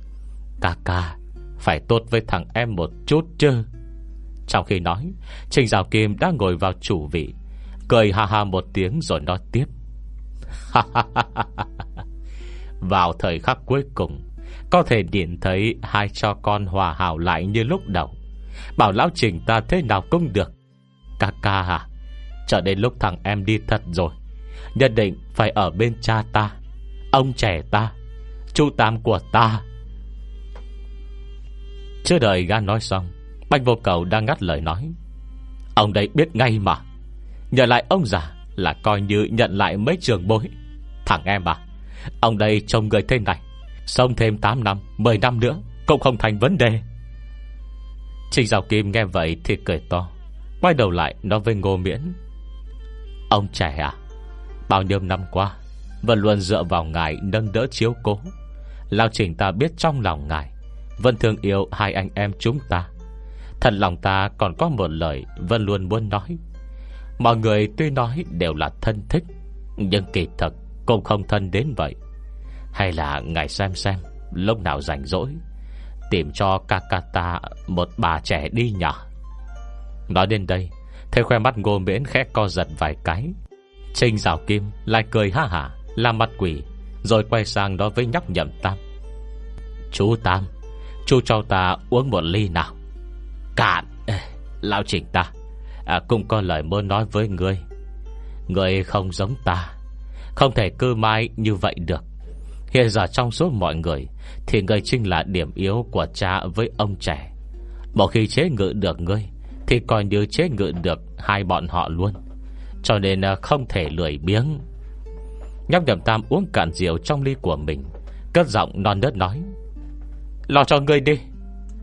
Cà cà Phải tốt với thằng em một chút chứ. Trong khi nói, Trình Giáo Kim đã ngồi vào chủ vị, Cười ha ha một tiếng rồi nói tiếp. Vào thời khắc cuối cùng, có thể điện thấy hai cho con hòa hảo lại như lúc đầu. Bảo lão trình ta thế nào cũng được. Cà ca à cho đến lúc thằng em đi thật rồi, Nhất định phải ở bên cha ta, Ông trẻ ta, Chú Tam của ta. Chưa đợi ga nói xong Bạch vô cầu đang ngắt lời nói. Ông đây biết ngay mà. Nhờ lại ông già Là coi như nhận lại mấy trường bối. Thằng em à Ông đây trông người thế này, Sống thêm 8 năm 10 năm nữa Cũng không thành vấn đề. Trình Giáo Kim nghe vậy thì cười to, Quay đầu lại nói với Ngô Miễn. Ông trẻ à Bao nhiêu năm qua, Vẫn luôn dựa vào ngài nâng đỡ chiếu cố. Lao trình ta biết trong lòng ngài, Vẫn thương yêu hai anh em chúng ta. Thật lòng ta còn có một lời Vân luôn muốn nói. Mọi người tuy nói đều là thân thích, Nhưng kỳ thật Cũng không thân đến vậy. Hay là ngài xem xem, Lúc nào rảnh rỗi, Tìm cho Kakata Một bà trẻ đi nhỏ Nói đến đây thế khoe mắt ngô miễn khẽ co giật vài cái. Trinh rào kim lại cười ha hả Làm mặt quỷ Rồi quay sang nói với nhóc nhậm tam. Chú Tam Chú cho ta uống một ly nào. Cạn Lão chỉnh ta à, Cũng có lời muốn nói với ngươi. Ngươi không giống ta Không thể cư mãi như vậy được. Hiện giờ trong số mọi người Thì ngươi chính là điểm yếu của cha với ông trẻ. Một khi chế ngự được ngươi thì coi như chế ngự được Hai bọn họ luôn, Cho nên à, không thể lười biếng. Nhóc nhầm tam uống cạn rượu trong ly của mình, Cất giọng non nớt nói, Lo cho ngươi đi.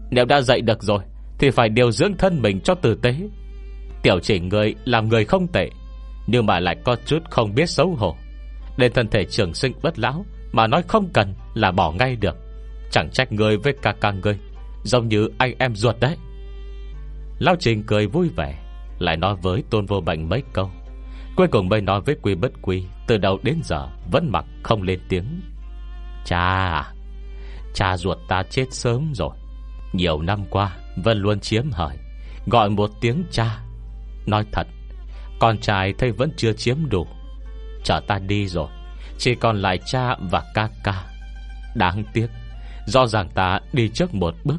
Nếu đã dậy được rồi, Thì phải điều dưỡng thân mình cho tử tế. Tiểu chỉnh người làm người không tệ, Nhưng mà lại có chút không biết xấu hổ. Để thân thể trường sinh bất lão, Mà nói không cần là bỏ ngay được. Chẳng trách người với ca ca người Giống như anh em ruột đấy. Lao trình cười vui vẻ Lại nói với tôn vô bệnh mấy câu. Cuối cùng mới nói với quy bất quy Từ đầu đến giờ vẫn mặc không lên tiếng. Cha à, Cha ruột ta chết sớm rồi. Nhiều năm qua Vẫn luôn chiếm hời. Gọi một tiếng cha. Nói thật Con trai thấy vẫn chưa chiếm đủ. Chở ta đi rồi Chỉ còn lại cha và ca ca. Đáng tiếc Do rằng ta đi trước một bước.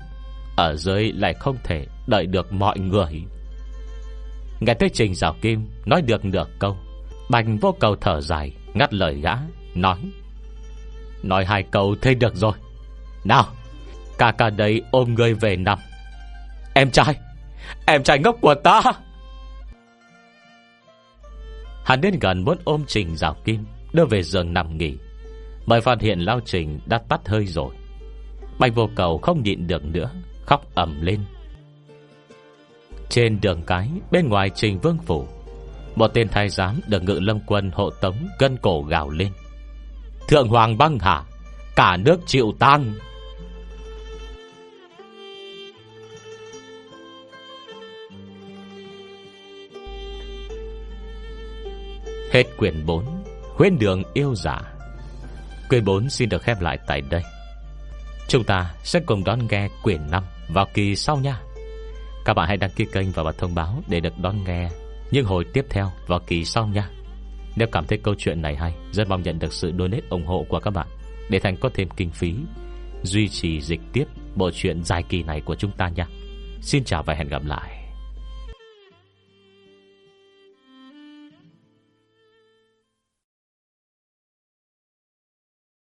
Ở dưới lại không thể đợi được mọi người. Nghe tới Trình rào Kim Nói được nửa câu, Bành vô cầu thở dài, Ngắt lời gã, Nói Nói hai câu thấy được rồi. Nào, ca ca đấy ôm người về nằm. Em trai Em trai ngốc của ta. Hắn đến gần muốn ôm Trình rào kim, Đưa về giường nằm nghỉ, Bởi phát hiện Lao Trình đã tắt hơi rồi. Bạch vô cầu không nhịn được nữa Khóc ẩm lên. Trên đường cái, Bên ngoài Trình Vương Phủ, Một tên thái giám được ngự lâm quân hộ tống Gân cổ gào lên. Thượng Hoàng băng hạ Cả nước chịu tan. Hết quyển 4 khuyên đường yêu giả. Quyển 4 xin được khép lại tại đây. Chúng ta sẽ cùng đón nghe quyển 5 Vào kỳ sau nha. Các bạn hãy đăng ký kênh và bật thông báo Để được đón nghe những hồi tiếp theo vào kỳ sau nha. Nếu cảm thấy câu chuyện này hay, Rất mong nhận được sự donate ủng hộ của các bạn Để Thành có thêm kinh phí Duy trì dịch tiếp bộ truyện dài kỳ này của chúng ta nha. Xin chào và hẹn gặp lại.